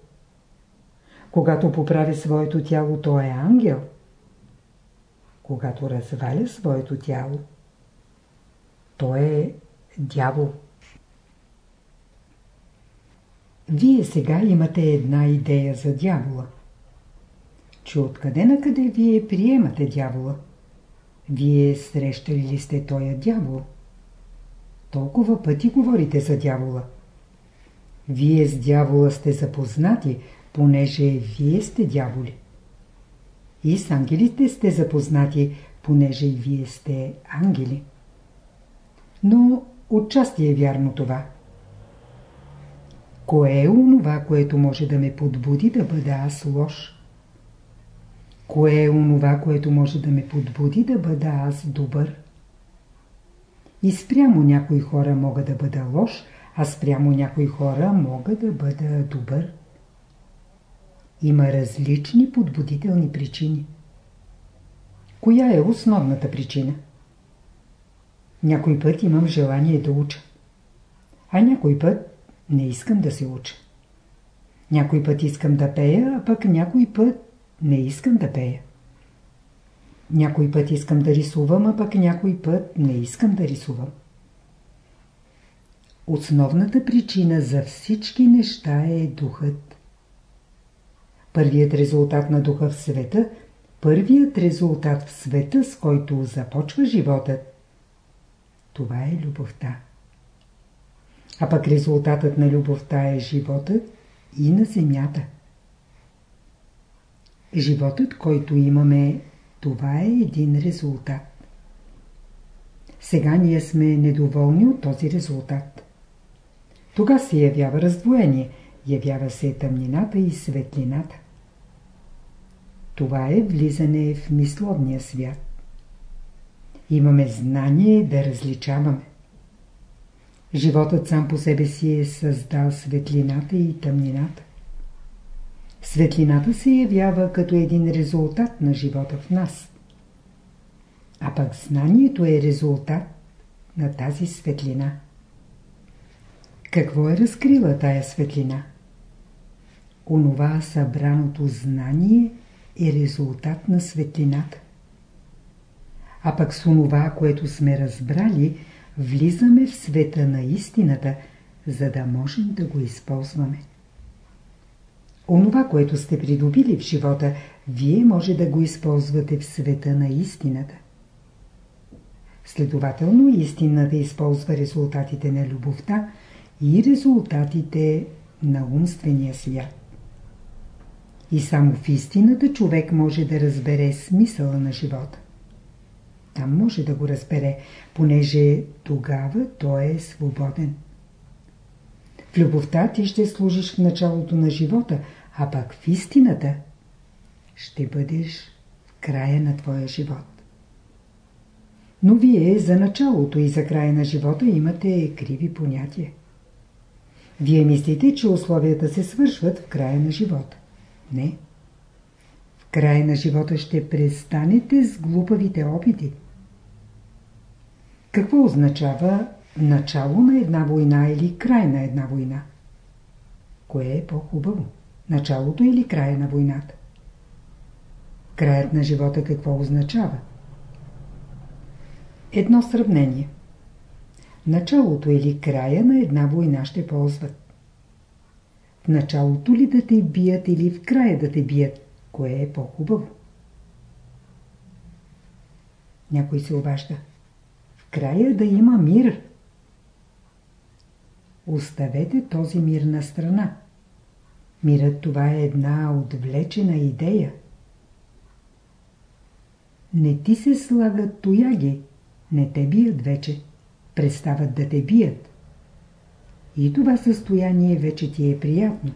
Когато поправя своето тяло, той е ангел. Когато разваля своето тяло, той е дявол. Вие сега имате една идея за дявола. Че откъде на къде вие приемате дявола? Вие срещали ли сте тоя дявол? Толкова пъти говорите за дявола. Вие с дявола сте запознати, понеже вие сте дяволи. И с ангелите сте запознати, понеже и вие сте ангели. Но отчасти е вярно това. Кое е онова, което може да ме подбуди да бъда аз лош? Кое е онова, което може да ме подбуди да бъда аз добър? И спрямо някои хора мога да бъда лош, а спрямо някои хора мога да бъда добър. Има различни подбудителни причини. Коя е основната причина? Някой път имам желание да уча. А някой път не искам да се уча. Някой път искам да пея, а пък някой път не искам да пея. Някой път искам да рисувам, а пък някой път не искам да рисувам. Основната причина за всички неща е духът. Първият резултат на духа в света, първият резултат в света, с който започва животът, това е любовта. А пък резултатът на любовта е животът и на земята. Животът, който имаме, това е един резултат. Сега ние сме недоволни от този резултат. Тога се явява раздвоение, явява се тъмнината и светлината. Това е влизане в мисловния свят. Имаме знание да различаваме. Животът сам по себе си е създал светлината и тъмнината. Светлината се явява като един резултат на живота в нас. А пък знанието е резултат на тази светлина. Какво е разкрила тая светлина? Онова събраното знание е резултат на светлината. А пък с онова, което сме разбрали, влизаме в света на истината, за да можем да го използваме. Онова, което сте придобили в живота, вие може да го използвате в света на истината. Следователно, истината използва резултатите на любовта и резултатите на умствения свят. И само в истината човек може да разбере смисъла на живота. Там може да го разбере, понеже тогава той е свободен. В любовта ти ще служиш в началото на живота, а пак в истината ще бъдеш в края на твоя живот. Но вие за началото и за края на живота имате криви понятия. Вие мислите, че условията се свършват в края на живота. Не. В края на живота ще престанете с глупавите опити. Какво означава начало на една война или край на една война? Кое е по-хубаво? Началото или края на войната? Краят на живота какво означава? Едно сравнение. Началото или края на една война ще ползват. В началото ли да те бият или в края да те бият? Кое е по-хубаво? Някой се обажда. В края да има мир. оставете този мир на страна. Мирът това е една отвлечена идея. Не ти се слагат тояги, не те бият вече, престават да те бият. И това състояние вече ти е приятно.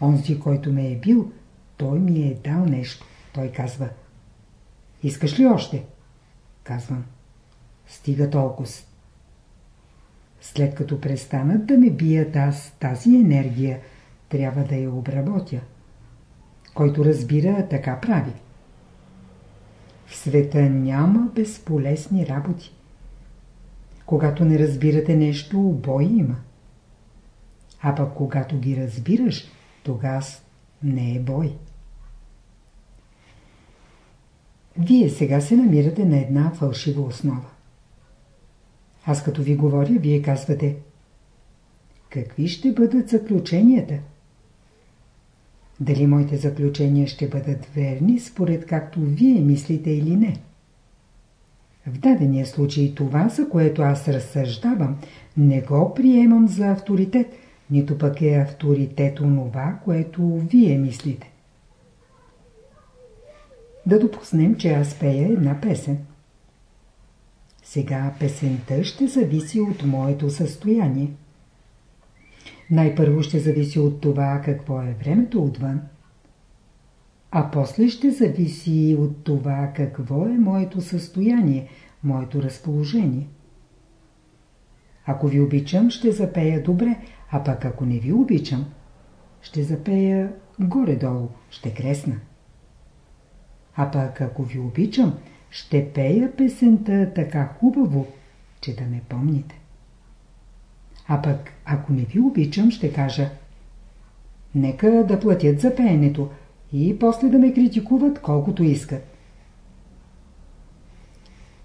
Онзи, който ме е бил, той ми е дал нещо. Той казва. Искаш ли още? Казвам. Стига толкова. След като престанат да ме бият аз тази енергия, трябва да я обработя. Който разбира, така прави. В света няма безполезни работи. Когато не разбирате нещо, бой има. А пък когато ги разбираш, тогава не е бой. Вие сега се намирате на една фалшива основа. Аз като ви говоря, вие казвате Какви ще бъдат заключенията? Дали моите заключения ще бъдат верни, според както вие мислите или не? В дадения случай това, за което аз разсъждавам, не го приемам за авторитет, нито пък е авторитет онова, което вие мислите. Да допуснем, че аз пея една песен. Сега песента ще зависи от моето състояние. Най-първо ще зависи от това какво е времето отвън, а после ще зависи от това какво е моето състояние, моето разположение. Ако ви обичам, ще запея добре, а пък ако не ви обичам, ще запея горе-долу, ще кресна. А пък ако ви обичам, ще пея песента така хубаво, че да ме помните. А пък, ако не ви обичам, ще кажа Нека да платят за пеенето и после да ме критикуват колкото искат.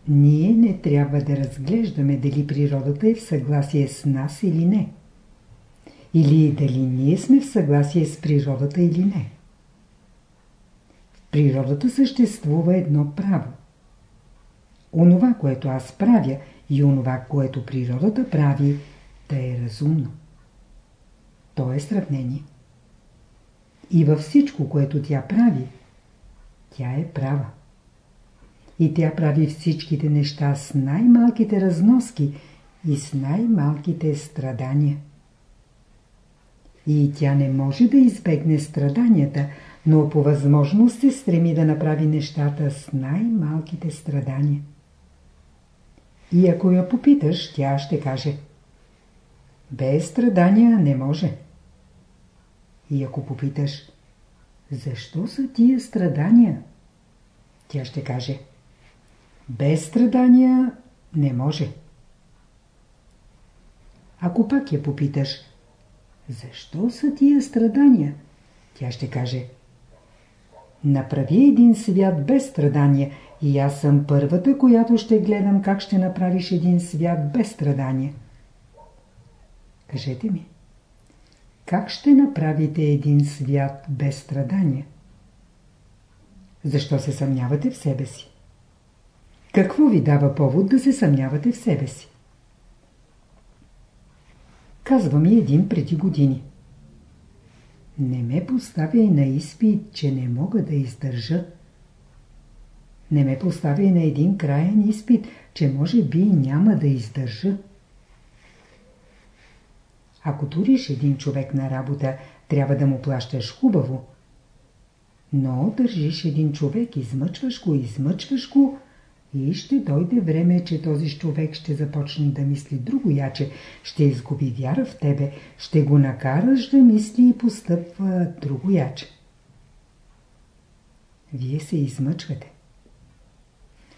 Ние не трябва да разглеждаме дали природата е в съгласие с нас или не. Или дали ние сме в съгласие с природата или не. В природата съществува едно право. Онова, което аз правя и онова, което природата прави, да е разумно. То е сравнение. И във всичко, което тя прави, тя е права. И тя прави всичките неща с най-малките разноски и с най-малките страдания. И тя не може да избегне страданията, но по възможност се стреми да направи нещата с най-малките страдания. И ако я попиташ, тя ще каже Без страдания не може. И ако попиташ Защо са тия страдания? Тя ще каже Без страдания не може. Ако пак я попиташ Защо са тия страдания? Тя ще каже Направи един свят без страдания и аз съм първата, която ще гледам как ще направиш един свят без страдания. Кажете ми, как ще направите един свят без страдания? Защо се съмнявате в себе си? Какво ви дава повод да се съмнявате в себе си? Казва ми един преди години. Не ме поставяй на изпит, че не мога да издържа. Не ме поставяй на един краен изпит, че може би няма да издържа. Ако туриш един човек на работа, трябва да му плащаш хубаво. Но държиш един човек, измъчваш го, измъчваш го и ще дойде време, че този човек ще започне да мисли друго яче, ще изгуби вяра в тебе, ще го накараш да мисли и постъпва друго яче. Вие се измъчвате.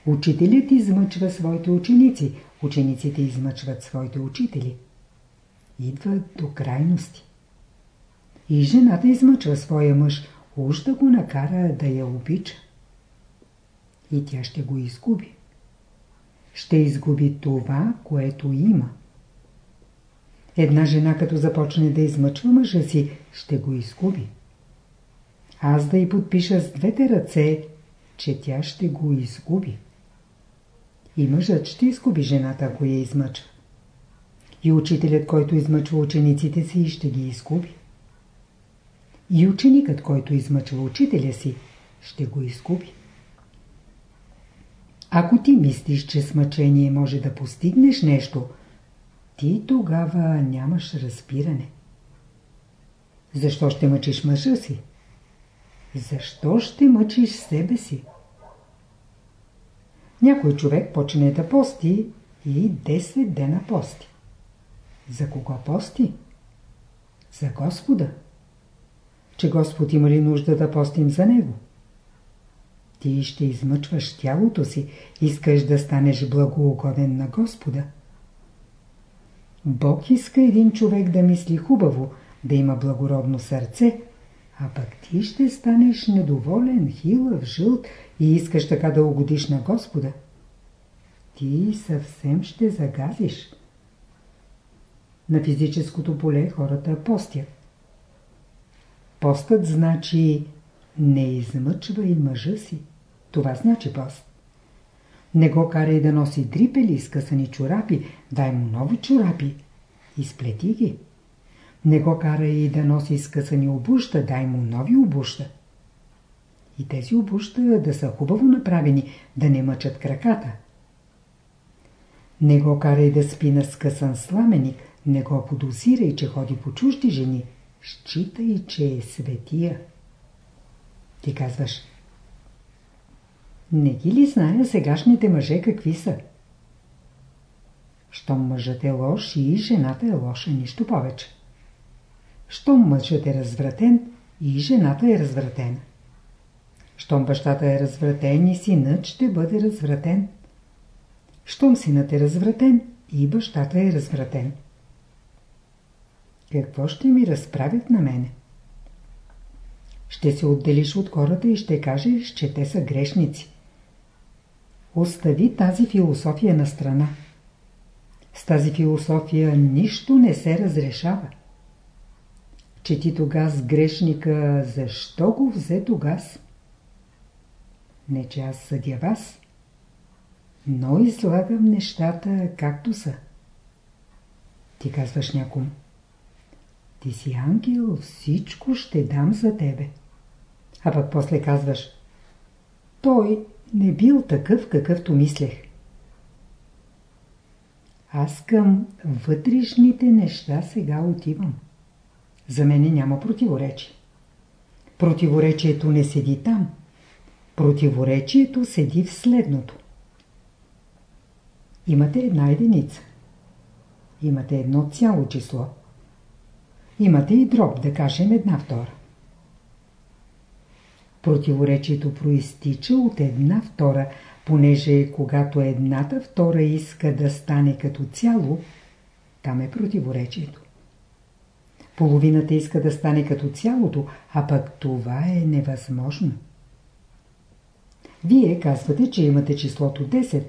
Учителят измъчва своите ученици, учениците измъчват своите учители. Идват до крайности. И жената измъчва своя мъж, уж да го накара да я обича. И тя ще го изгуби. Ще изгуби това, което има. Една жена, като започне да измъчва мъжа си, ще го изгуби. Аз да й подпиша с двете ръце, че тя ще го изгуби. И мъжът ще изгуби жената, ако я измъчва. И учителят, който измъчва учениците си, ще ги изгуби. И ученикът, който измъчва учителя си, ще го изгуби. Ако ти мислиш, че с мъчение може да постигнеш нещо, ти тогава нямаш разбиране. Защо ще мъчиш мъжа си? Защо ще мъчиш себе си? Някой човек почне да пости и 10 дена пости. За кого пости? За Господа. Че Господ има ли нужда да постим за Него? Ти ще измъчваш тялото си, искаш да станеш благоугоден на Господа. Бог иска един човек да мисли хубаво, да има благородно сърце, а пък ти ще станеш недоволен, хилав, жълт и искаш така да угодиш на Господа. Ти съвсем ще загазиш. На физическото поле хората постят. Постът значи не измъчвай мъжа си. Това значи пост. Не го карай да носи дрипели, скъсани чорапи, дай му нови чорапи. Изплети ги. Не го карай да носи скъсани обуща, дай му нови обуща. И тези обуща да са хубаво направени, да не мъчат краката. Не го карай да спи на скъсан сламеник, не го подозирай, че ходи по чужди жени. Считай, че е светия. Ти казваш, не ги ли зная сегашните мъже какви са? Щом мъжът е лош и жената е лоша, нищо повече. Щом мъжът е развратен и жената е развратена. Щом бащата е развратен и синът ще бъде развратен. Щом синът е развратен и бащата е развратен. Какво ще ми разправят на мене? Ще се отделиш от хората и ще кажеш, че те са грешници. Остави тази философия на страна. С тази философия нищо не се разрешава. Че ти тогас грешника, защо го взе тогас? Не че аз съдя вас, но излагам нещата както са. Ти казваш някому. Ти си ангел, всичко ще дам за тебе. А пък после казваш. Той не бил такъв, какъвто мислех. Аз към вътрешните неща сега отивам. За мене няма противоречие. Противоречието не седи там. Противоречието седи в следното. Имате една единица. Имате едно цяло число. Имате и дроб, да кажем една втора. Противоречието проистича от една втора, понеже когато едната втора иска да стане като цяло, там е противоречието. Половината иска да стане като цялото, а пък това е невъзможно. Вие казвате, че имате числото 10,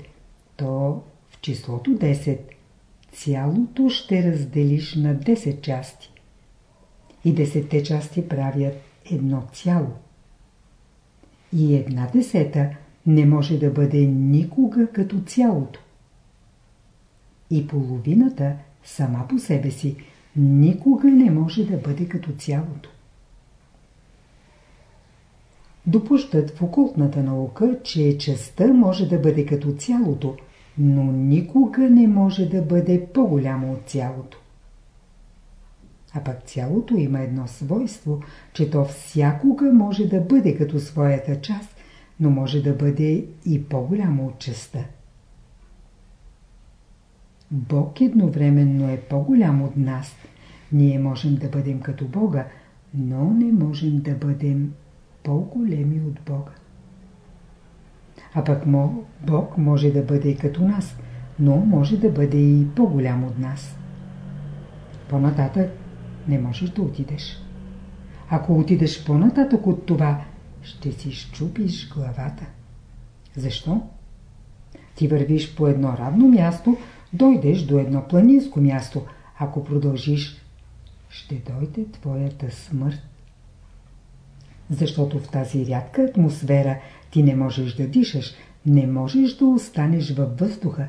то в числото 10 цялото ще разделиш на 10 части. И 10 части правят едно цяло. И една десета не може да бъде никога като цялото. И половината сама по себе си никога не може да бъде като цялото. Допущат в окултната наука, че частта може да бъде като цялото, но никога не може да бъде по-голямо от цялото. А пък цялото има едно свойство, че то всякога може да бъде като своята част, но може да бъде и по-голямо от частта. Бог едновременно е по-голям от нас. Ние можем да бъдем като Бога, но не можем да бъдем по-големи от Бога. А пък Бог може да бъде като нас, но може да бъде и по-голям от нас. По-нататък не можеш да отидеш. Ако отидеш по-нататък от това, ще си щупиш главата. Защо? Ти вървиш по едно равно място, дойдеш до едно планинско място. Ако продължиш, ще дойде твоята смърт. Защото в тази рядка атмосфера ти не можеш да дишаш, не можеш да останеш във въздуха.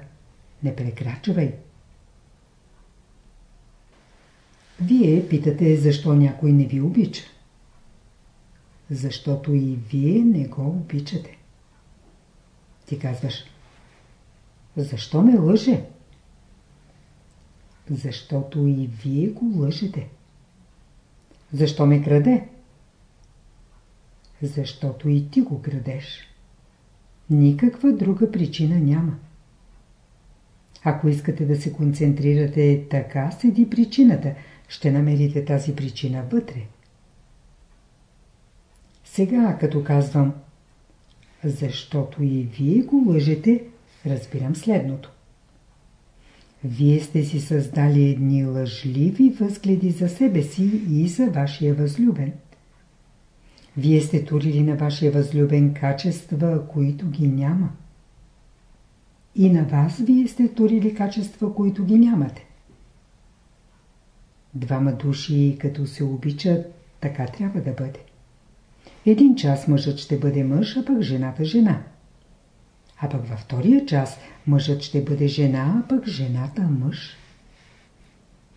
Не прекрачвай. Вие питате защо някой не ви обича. Защото и вие не го обичате. Ти казваш, защо ме лъже? Защото и вие го лъжете. Защо ме краде? Защото и ти го крадеш. Никаква друга причина няма. Ако искате да се концентрирате, така седи причината. Ще намерите тази причина вътре. Сега, като казвам, защото и вие го лъжете, разбирам следното. Вие сте си създали едни лъжливи възгледи за себе си и за вашия възлюбен. Вие сте турили на вашия възлюбен качества, които ги няма. И на вас вие сте турили качества, които ги нямате. Двама души, като се обичат, така трябва да бъде. Един час мъжът ще бъде мъж, а пък жената жена. А пък във втория час мъжът ще бъде жена, а пък жената мъж.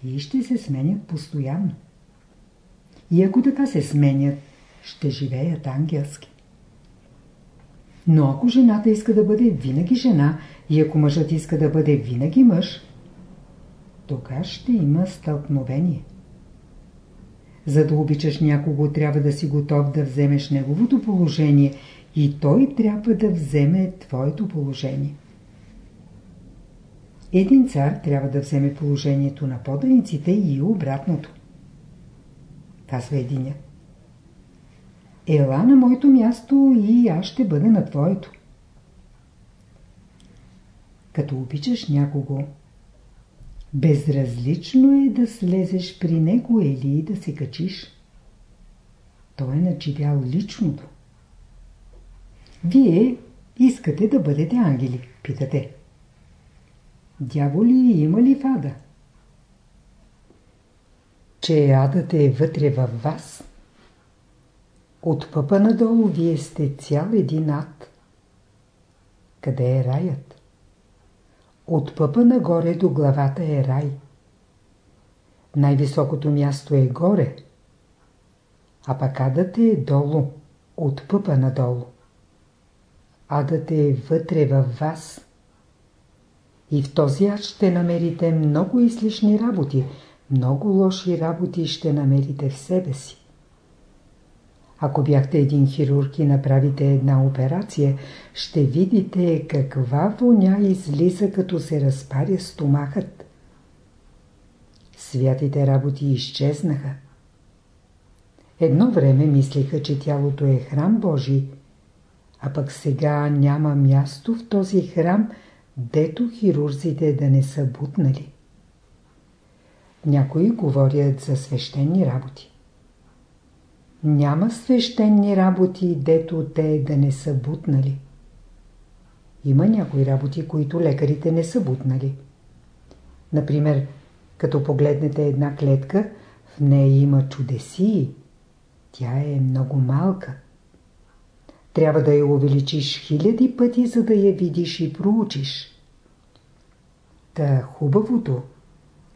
И ще се сменят постоянно. И ако така се сменят, ще живеят ангелски. Но ако жената иска да бъде винаги жена и ако мъжът иска да бъде винаги мъж, тогава ще има стълкновение. За да обичаш някого, трябва да си готов да вземеш неговото положение и той трябва да вземе твоето положение. Един цар трябва да вземе положението на поданиците и обратното. Казва единя. Ела на моето място и аз ще бъда на твоето. Като обичаш някого, безразлично е да слезеш при него или да се качиш. Той е начивял личното. Вие искате да бъдете ангели, питате. Дяволи има ли в ада? Че адът е вътре във вас. От пъпа надолу вие сте цял един ад. Къде е раят? От пъпа нагоре до главата е рай. Най-високото място е горе, а пък адът е долу, от пъпа надолу. Адът е вътре във вас. И в този ад ще намерите много излишни работи, много лоши работи ще намерите в себе си. Ако бяхте един хирург и направите една операция, ще видите каква воня излиза като се разпаря стомахът. Святите работи изчезнаха. Едно време мислиха, че тялото е храм Божий, а пък сега няма място в този храм, дето хирурзите да не са бутнали. Някои говорят за свещени работи. Няма свещени работи, дето те да не са бутнали. Има някои работи, които лекарите не са бутнали. Например, като погледнете една клетка, в нея има чудеси. Тя е много малка. Трябва да я увеличиш хиляди пъти, за да я видиш и проучиш. Та хубавото,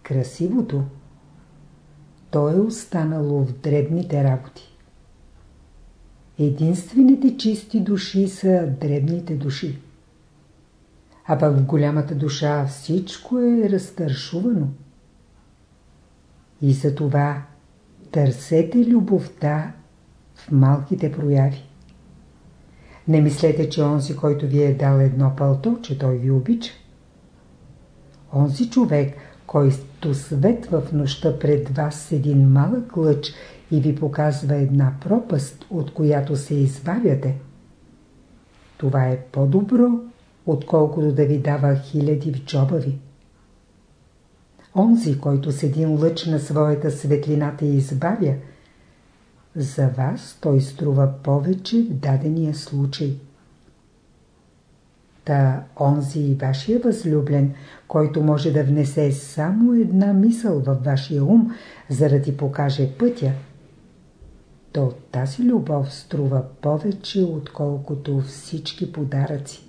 красивото, то е останало в дребните работи. Единствените чисти души са дребните души. А пък в голямата душа всичко е разтършувано. И за това търсете любовта в малките прояви. Не мислете, че онзи, който ви е дал едно пълто, че той ви обича. Онзи човек, който светва в нощта пред вас един малък лъч и ви показва една пропаст, от която се избавяте, това е по-добро, отколкото да ви дава хиляди в джоба ви. Онзи, който с един лъч на своята светлината избавя, за вас той струва повече в дадения случай. Та онзи и вашия възлюблен, който може да внесе само една мисъл във вашия ум, за да ти покаже пътя, то тази любов струва повече, отколкото всички подаръци.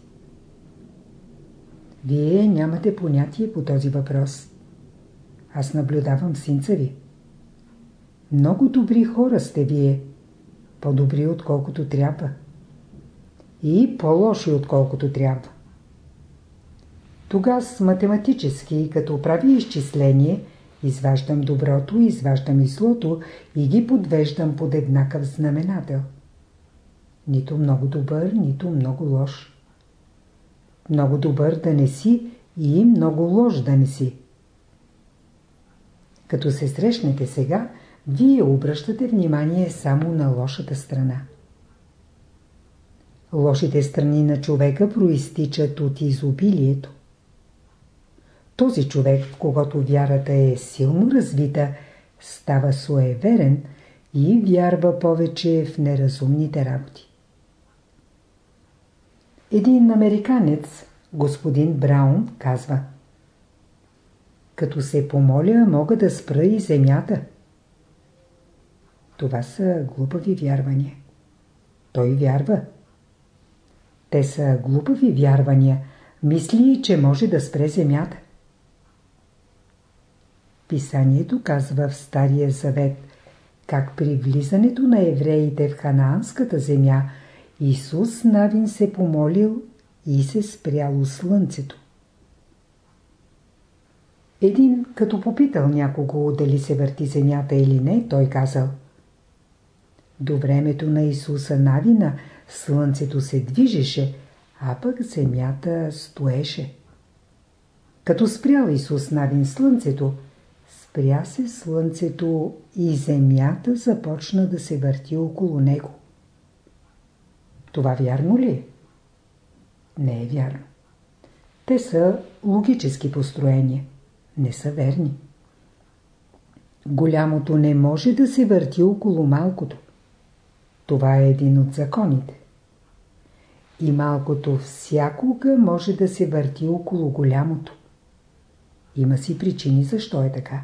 Вие нямате понятие по този въпрос. Аз наблюдавам синца ви. Много добри хора сте вие. По-добри отколкото трябва. И по-лоши отколкото трябва. Тогава с математически, като прави изчисление, изваждам доброто, изваждам и злото и ги подвеждам под еднакъв знаменател. Нито много добър, нито много лош. Много добър да не си и много лош да не си. Като се срещнете сега, вие обръщате внимание само на лошата страна. Лошите страни на човека проистичат от изобилието. Този човек, в когото вярата е силно развита, става суеверен и вярва повече в неразумните работи. Един американец, господин Браун, казва Като се помоля, мога да спра и земята. Това са глупави вярвания. Той вярва. Те са глупави вярвания. Мисли, че може да спре земята. Писанието казва в Стария Завет, как при влизането на евреите в ханаанската земя, Исус Навин се помолил и се спряло слънцето. Един, като попитал някого дали се върти земята или не, той казал До времето на Исуса Навина слънцето се движеше, а пък земята стоеше. Като спрял Исус Навин слънцето, Спря се слънцето и земята започна да се върти около него. Това вярно ли е? Не е вярно. Те са логически построения. Не са верни. Голямото не може да се върти около малкото. Това е един от законите. И малкото всякога може да се върти около голямото. Има си причини защо е така.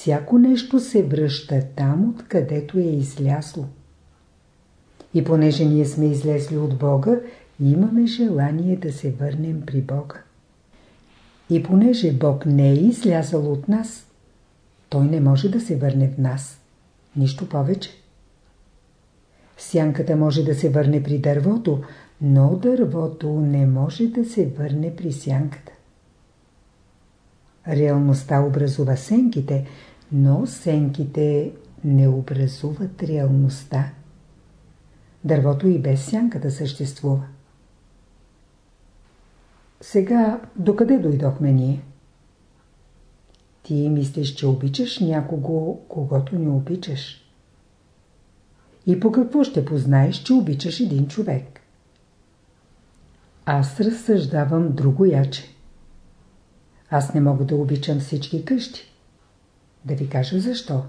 Всяко нещо се връща там, откъдето е излясло. И понеже ние сме излезли от Бога, имаме желание да се върнем при Бога. И понеже Бог не е излязъл от нас, Той не може да се върне в нас. Нищо повече. Сянката може да се върне при дървото, но дървото не може да се върне при сянката. Реалността образува сенките, но сенките не образуват реалността. Дървото и без сянката съществува. Сега, докъде дойдохме ние? Ти мислиш, че обичаш някого, когато не обичаш. И по какво ще познаеш, че обичаш един човек? Аз разсъждавам друго яче. Аз не мога да обичам всички къщи. Да ви кажа защо.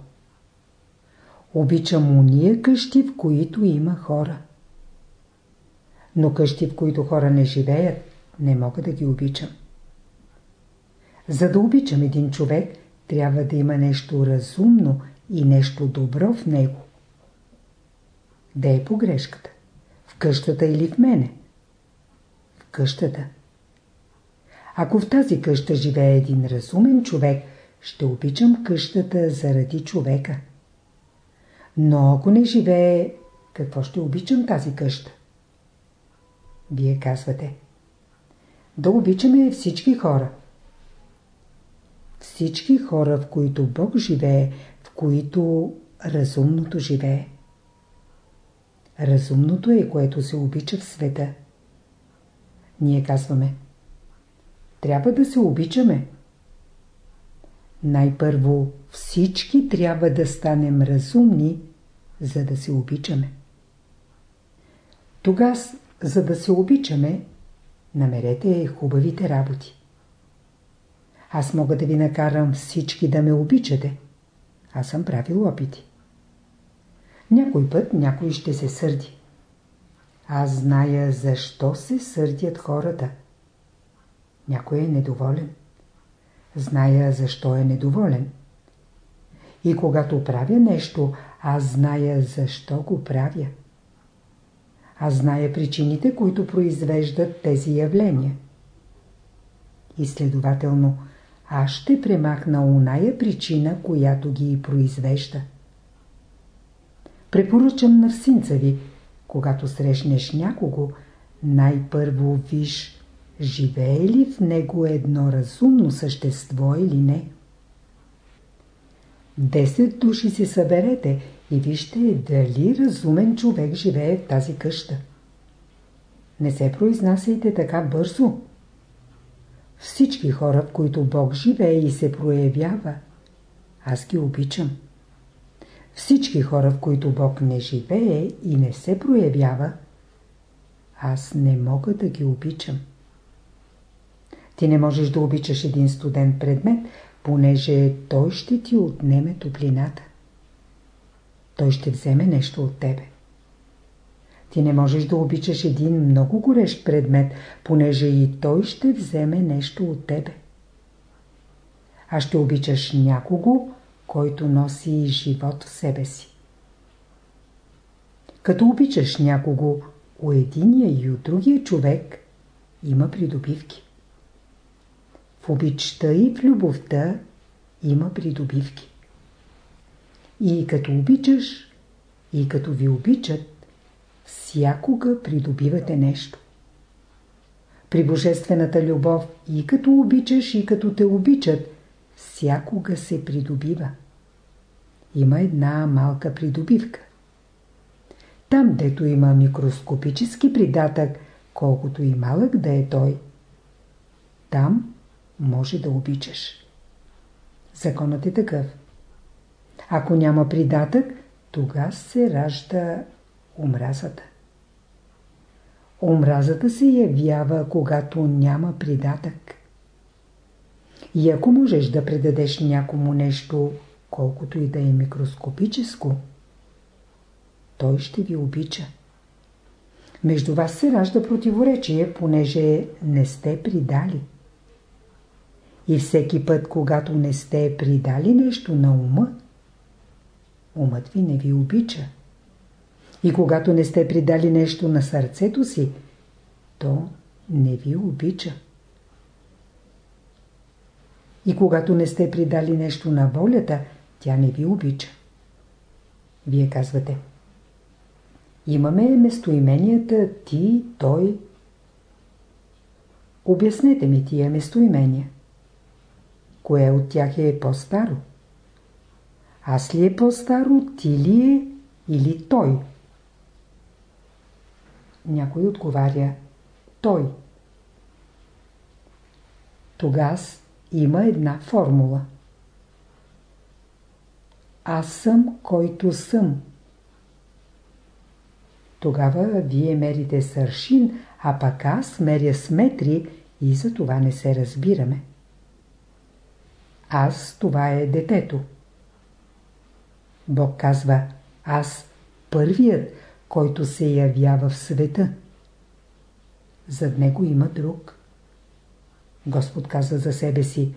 Обичам уния къщи, в които има хора. Но къщи, в които хора не живеят, не мога да ги обичам. За да обичам един човек, трябва да има нещо разумно и нещо добро в него. Де е погрешката? В къщата или в мене? В къщата. Ако в тази къща живее един разумен човек, ще обичам къщата заради човека. Но ако не живее, какво ще обичам тази къща? Вие казвате. Да обичаме всички хора. Всички хора, в които Бог живее, в които разумното живее. Разумното е, което се обича в света. Ние казваме. Трябва да се обичаме. Най-първо всички трябва да станем разумни, за да се обичаме. Тогава, за да се обичаме, намерете хубавите работи. Аз мога да ви накарам всички да ме обичате. Аз съм правил опити. Някой път някой ще се сърди. Аз зная защо се сърдят хората. Някой е недоволен. Зная защо е недоволен. И когато правя нещо, аз зная защо го правя. Аз зная причините, които произвеждат тези явления. И следователно, аз ще премахна оная причина, която ги произвежда. Препоръчам на всинца ви, когато срещнеш някого, най-първо виж, живее ли в него едно разумно същество или не. Десет души се съберете и вижте дали разумен човек живее в тази къща. Не се произнасяйте така бързо. Всички хора, в които Бог живее и се проявява, аз ги обичам. Всички хора, в които Бог не живее и не се проявява, аз не мога да ги обичам. Ти не можеш да обичаш един студент предмет, понеже той ще ти отнеме топлината. Той ще вземе нещо от тебе. Ти не можеш да обичаш един много горещ предмет, понеже и той ще вземе нещо от тебе. А ще обичаш някого, който носи живот в себе си. Като обичаш някого, у единия и у другия човек има придобивки. В обичта и в любовта има придобивки. И като обичаш, и като ви обичат, всякога придобивате нещо. При божествената любов и като обичаш, и като те обичат, всякога се придобива. Има една малка придобивка. Там, дето има микроскопически придатък, колкото и малък да е той, там може да обичаш. Законът е такъв. Ако няма придатък, тогава се ражда омразата. Омразата се явява, когато няма придатък. И ако можеш да предадеш някому нещо, колкото и да е микроскопическо, той ще ви обича. Между вас се ражда противоречие, понеже не сте придали. И всеки път, когато не сте придали нещо на ума, умът ви не ви обича. И когато не сте придали нещо на сърцето си, то не ви обича. И когато не сте придали нещо на волята, тя не ви обича. Вие казвате Имаме местоименията ти, той. Обяснете ми тия местоимения. Кое от тях е по-старо? Аз ли е по-старо, ти ли е или той? Някой отговаря той. Тогас има една формула. Аз съм, който съм. Тогава вие мерите с аршин, а пък аз меря с метри и за това не се разбираме. Аз това е детето. Бог казва, аз първият, който се явява в света. Зад него има друг. Господ казва за себе си,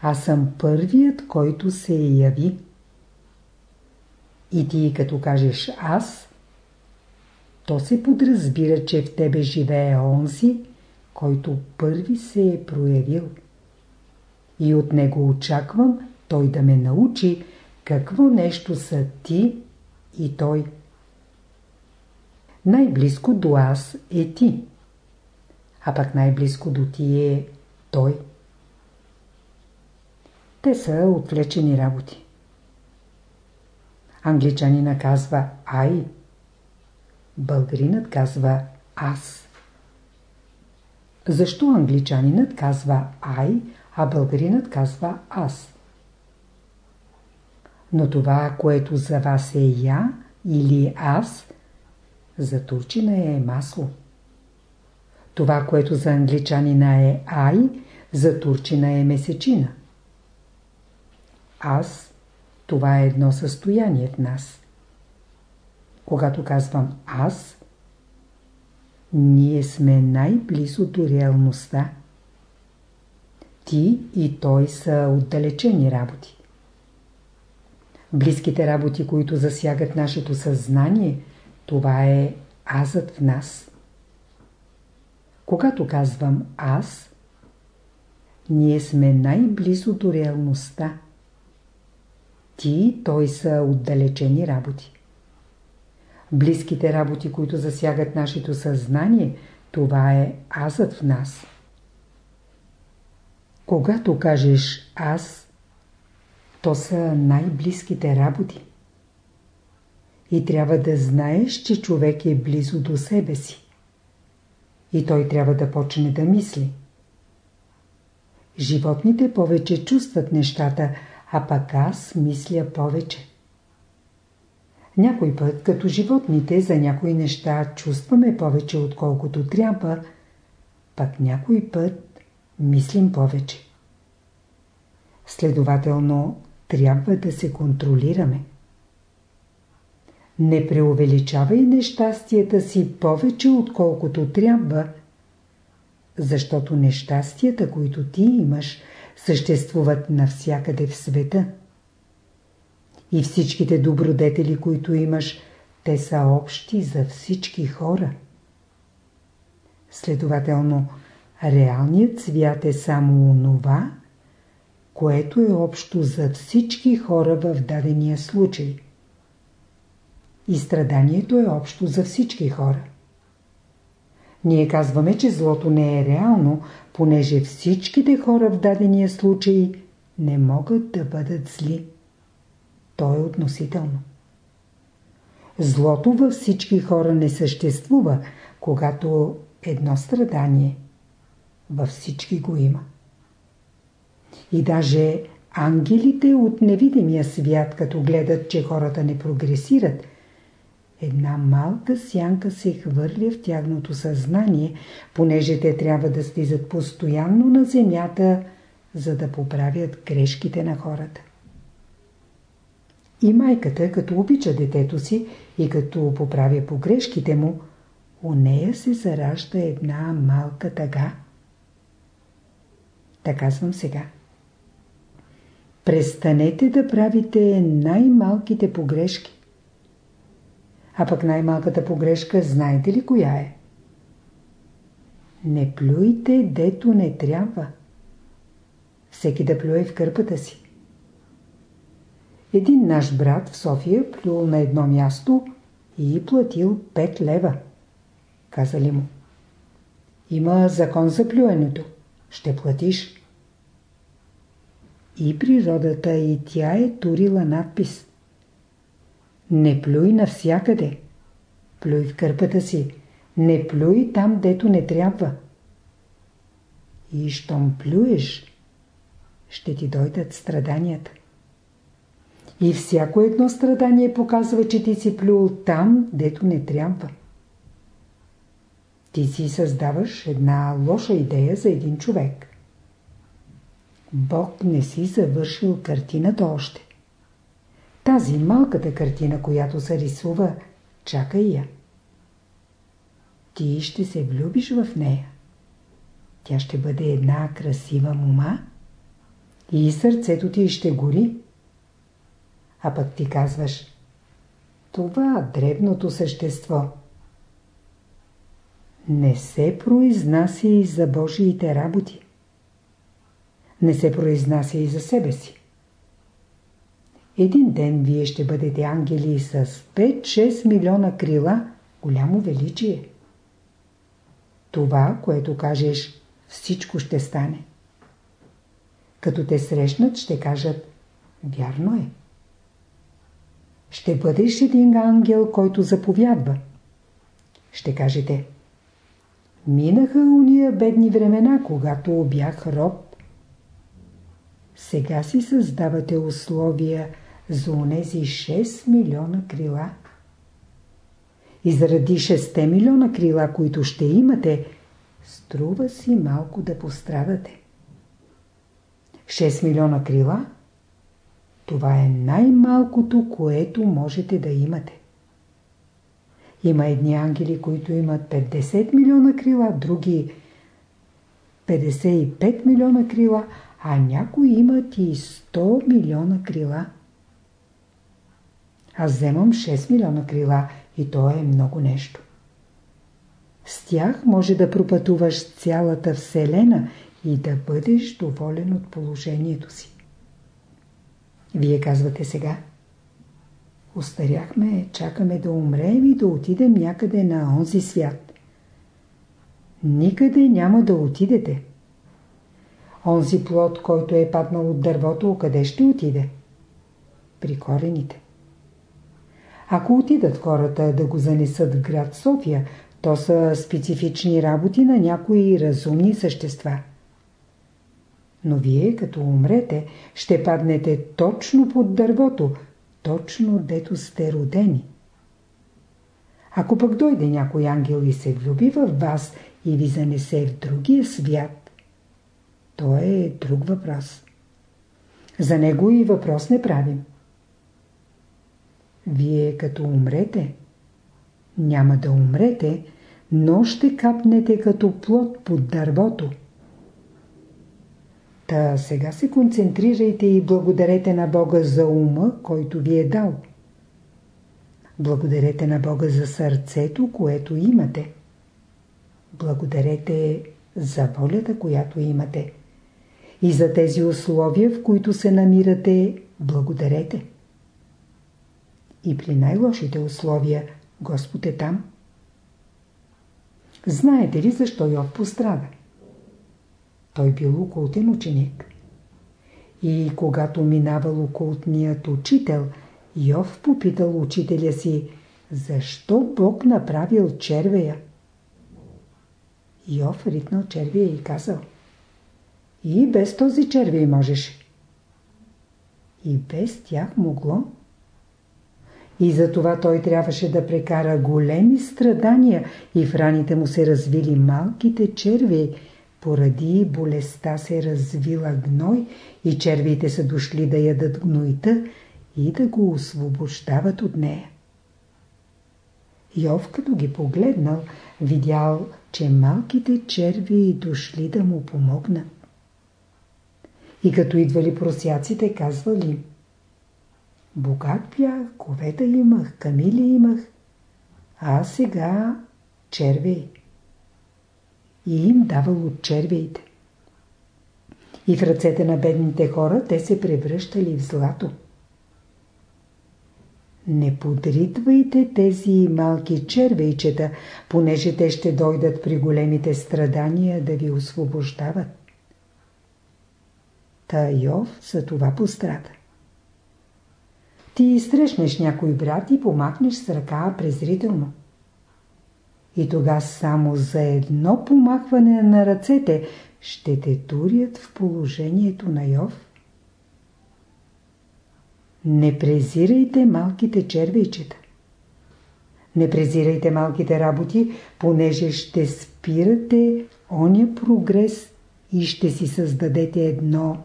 аз съм първият, който се яви. И ти като кажеш аз, то се подразбира, че в тебе живее онзи, който първи се е проявил. И от него очаквам той да ме научи какво нещо са ти и той. Най-близко до аз е ти, а пък най-близко до ти е той. Те са отвлечени работи. Англичанина казва «Ай», българинът казва «Аз». Защо англичанинът казва «Ай», а българинът казва «Аз»? Но това, което за вас е я или аз, за турчина е масло. Това, което за англичанина е ай, за турчина е месечина. Аз, това е едно състояние в нас. Когато казвам аз, ние сме най-близо до реалността. Ти и той са отдалечени работи. Близките работи, които засягат нашето съзнание, това е азът в нас. Когато казвам аз, ние сме най-близо до реалността. Ти и той са отдалечени работи. Близките работи, които засягат нашето съзнание, това е азът в нас. Когато кажеш аз, то са най-близките работи. И трябва да знаеш, че човек е близо до себе си. И той трябва да почне да мисли. Животните повече чувстват нещата, а пък аз мисля повече. Някой път, като животните, за някои неща чувстваме повече, отколкото трябва, пък някой път мислим повече. Следователно, трябва да се контролираме. Не преувеличавай нещастията си повече, отколкото трябва, защото нещастията, които ти имаш, съществуват навсякъде в света. И всичките добродетели, които имаш, те са общи за всички хора. Следователно, реалният свят е само онова, което е общо за всички хора в дадения случай. И страданието е общо за всички хора. Ние казваме, че злото не е реално, понеже всичките хора в дадения случай не могат да бъдат зли. То е относително. Злото във всички хора не съществува, когато едно страдание във всички го има. И даже ангелите от невидимия свят, като гледат, че хората не прогресират, една малка сянка се хвърля в тягното съзнание, понеже те трябва да слизат постоянно на земята, за да поправят грешките на хората. И майката, като обича детето си и като поправя погрешките му, у нея се заражда една малка тъга. Така казвам сега. Престанете да правите най-малките погрешки. А пък най-малката погрешка, знаете ли коя е? Не плюйте, дето не трябва. Всеки да плюе в кърпата си. Един наш брат в София плюл на едно място и платил 5 лева. Казали му. Има закон за плюенето. Ще платиш. И природата и тя е турила надпис. Не плюй навсякъде. Плюй в кърпата си. Не плюй там, дето не трябва. И щом плюеш, ще ти дойдат страданията. И всяко едно страдание показва, че ти си плюл там, дето не трябва. Ти си създаваш една лоша идея за един човек. Бог не си завършил картината още. Тази малката картина, която се рисува, чакай я. Ти ще се влюбиш в нея. Тя ще бъде една красива мума и сърцето ти ще гори. А пък ти казваш, това дребното същество. Не се произнася и за Божиите работи. Не се произнася и за себе си. Един ден вие ще бъдете ангели с 5-6 милиона крила, голямо величие. Това, което кажеш, всичко ще стане. Като те срещнат, ще кажат, вярно е. Ще бъдеш един ангел, който заповядва. Ще кажете, минаха уния бедни времена, когато бях роб. Сега си създавате условия за онези 6 милиона крила. И заради 6 милиона крила, които ще имате, струва си малко да пострадате. 6 милиона крила – това е най-малкото, което можете да имате. Има едни ангели, които имат 50 милиона крила, други 55 милиона крила, а някои имат и 100 милиона крила. Аз вземам 6 милиона крила и то е много нещо. С тях може да пропътуваш цялата Вселена и да бъдеш доволен от положението си. Вие казвате сега. Остаряхме, чакаме да умрем и да отидем някъде на онзи свят. Никъде няма да отидете. Онзи плод, който е паднал от дървото, къде ще отиде? При корените. Ако отидат хората да го занесат в град София, то са специфични работи на някои разумни същества. Но вие, като умрете, ще паднете точно под дървото, точно дето сте родени. Ако пък дойде някой ангел и се влюби в вас и ви занесе в другия свят, то е друг въпрос. За него и въпрос не правим. Вие като умрете, няма да умрете, но ще капнете като плод под дървото. Та сега се концентрирайте и благодарете на Бога за ума, който ви е дал. Благодарете на Бога за сърцето, което имате. Благодарете за волята, която имате. И за тези условия, в които се намирате, благодарете. И при най-лошите условия Господ е там. Знаете ли защо Йов пострада? Той бил окултен ученик. И когато минавал окултният учител, Йов попитал учителя си, защо Бог направил червея? Йов ритнал червея и казал, и без този червей можеш. И без тях могло. И затова той трябваше да прекара големи страдания и в раните му се развили малките черви. Поради болестта се развила гной и червите са дошли да ядат гнойта и да го освобождават от нея. Йов като ги погледнал, видял, че малките черви дошли да му помогнат. И като идвали просяците, казвали – Богат бях, ковета имах, камили имах, а сега червей. И им давал от червеите. И в ръцете на бедните хора те се превръщали в злато. Не подритвайте тези малки червейчета, понеже те ще дойдат при големите страдания да ви освобождават. Та Йов за това пострада. Ти срещнеш някой брат и помахнеш с ръка презрително. И тога само за едно помахване на ръцете ще те турят в положението на Йов. Не презирайте малките червейчета. Не презирайте малките работи, понеже ще спирате оня прогрес и ще си създадете едно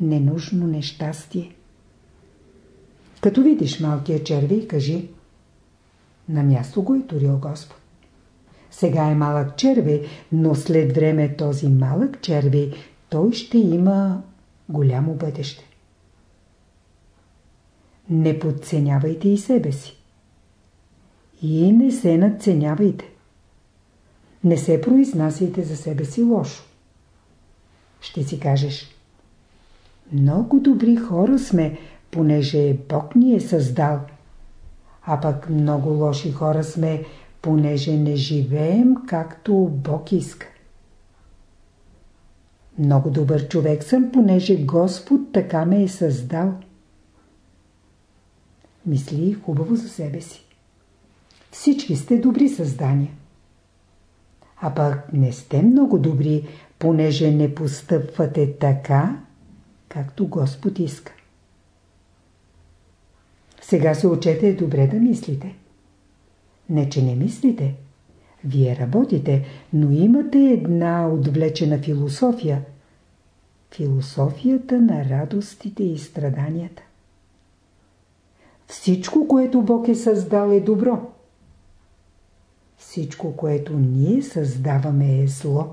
ненужно нещастие. Като видиш малкия червей, кажи На място го е турил Господ. Сега е малък червей, но след време този малък червей, той ще има голямо бъдеще. Не подценявайте и себе си. И не се надценявайте. Не се произнасяйте за себе си лошо. Ще си кажеш. Много добри хора сме, понеже Бог ни е създал. А пък много лоши хора сме, понеже не живеем както Бог иска. Много добър човек съм, понеже Господ така ме е създал. Мисли хубаво за себе си. Всички сте добри създания. А пък не сте много добри, понеже не постъпвате така, както Господ иска. Сега се учете добре да мислите. Не, че не мислите. Вие работите, но имате една отвлечена философия. Философията на радостите и страданията. Всичко, което Бог е създал е добро. Всичко, което ние създаваме е зло.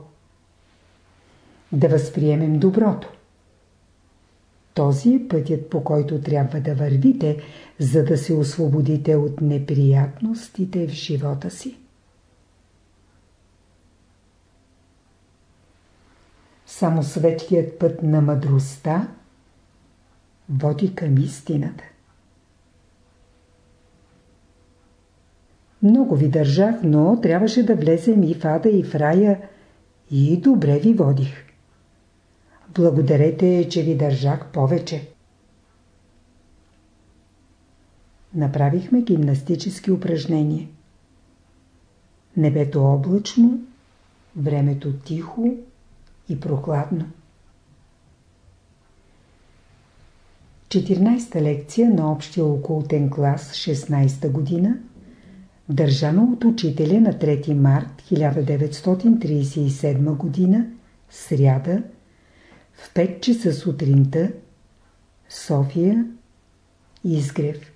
Да възприемем доброто. Този е пътят, по който трябва да вървите, за да се освободите от неприятностите в живота си. Само светлият път на мъдростта води към истината. Много ви държах, но трябваше да влезем и в ада, и в рая, и добре ви водих. Благодарете, че ви държах повече. Направихме гимнастически упражнения. Небето облачно, времето тихо и прохладно. 14-та лекция на общия окултен клас 16-та година държана от учителя на 3 март 1937 година, сряда, в 5 часа сутринта, София, Изгрев.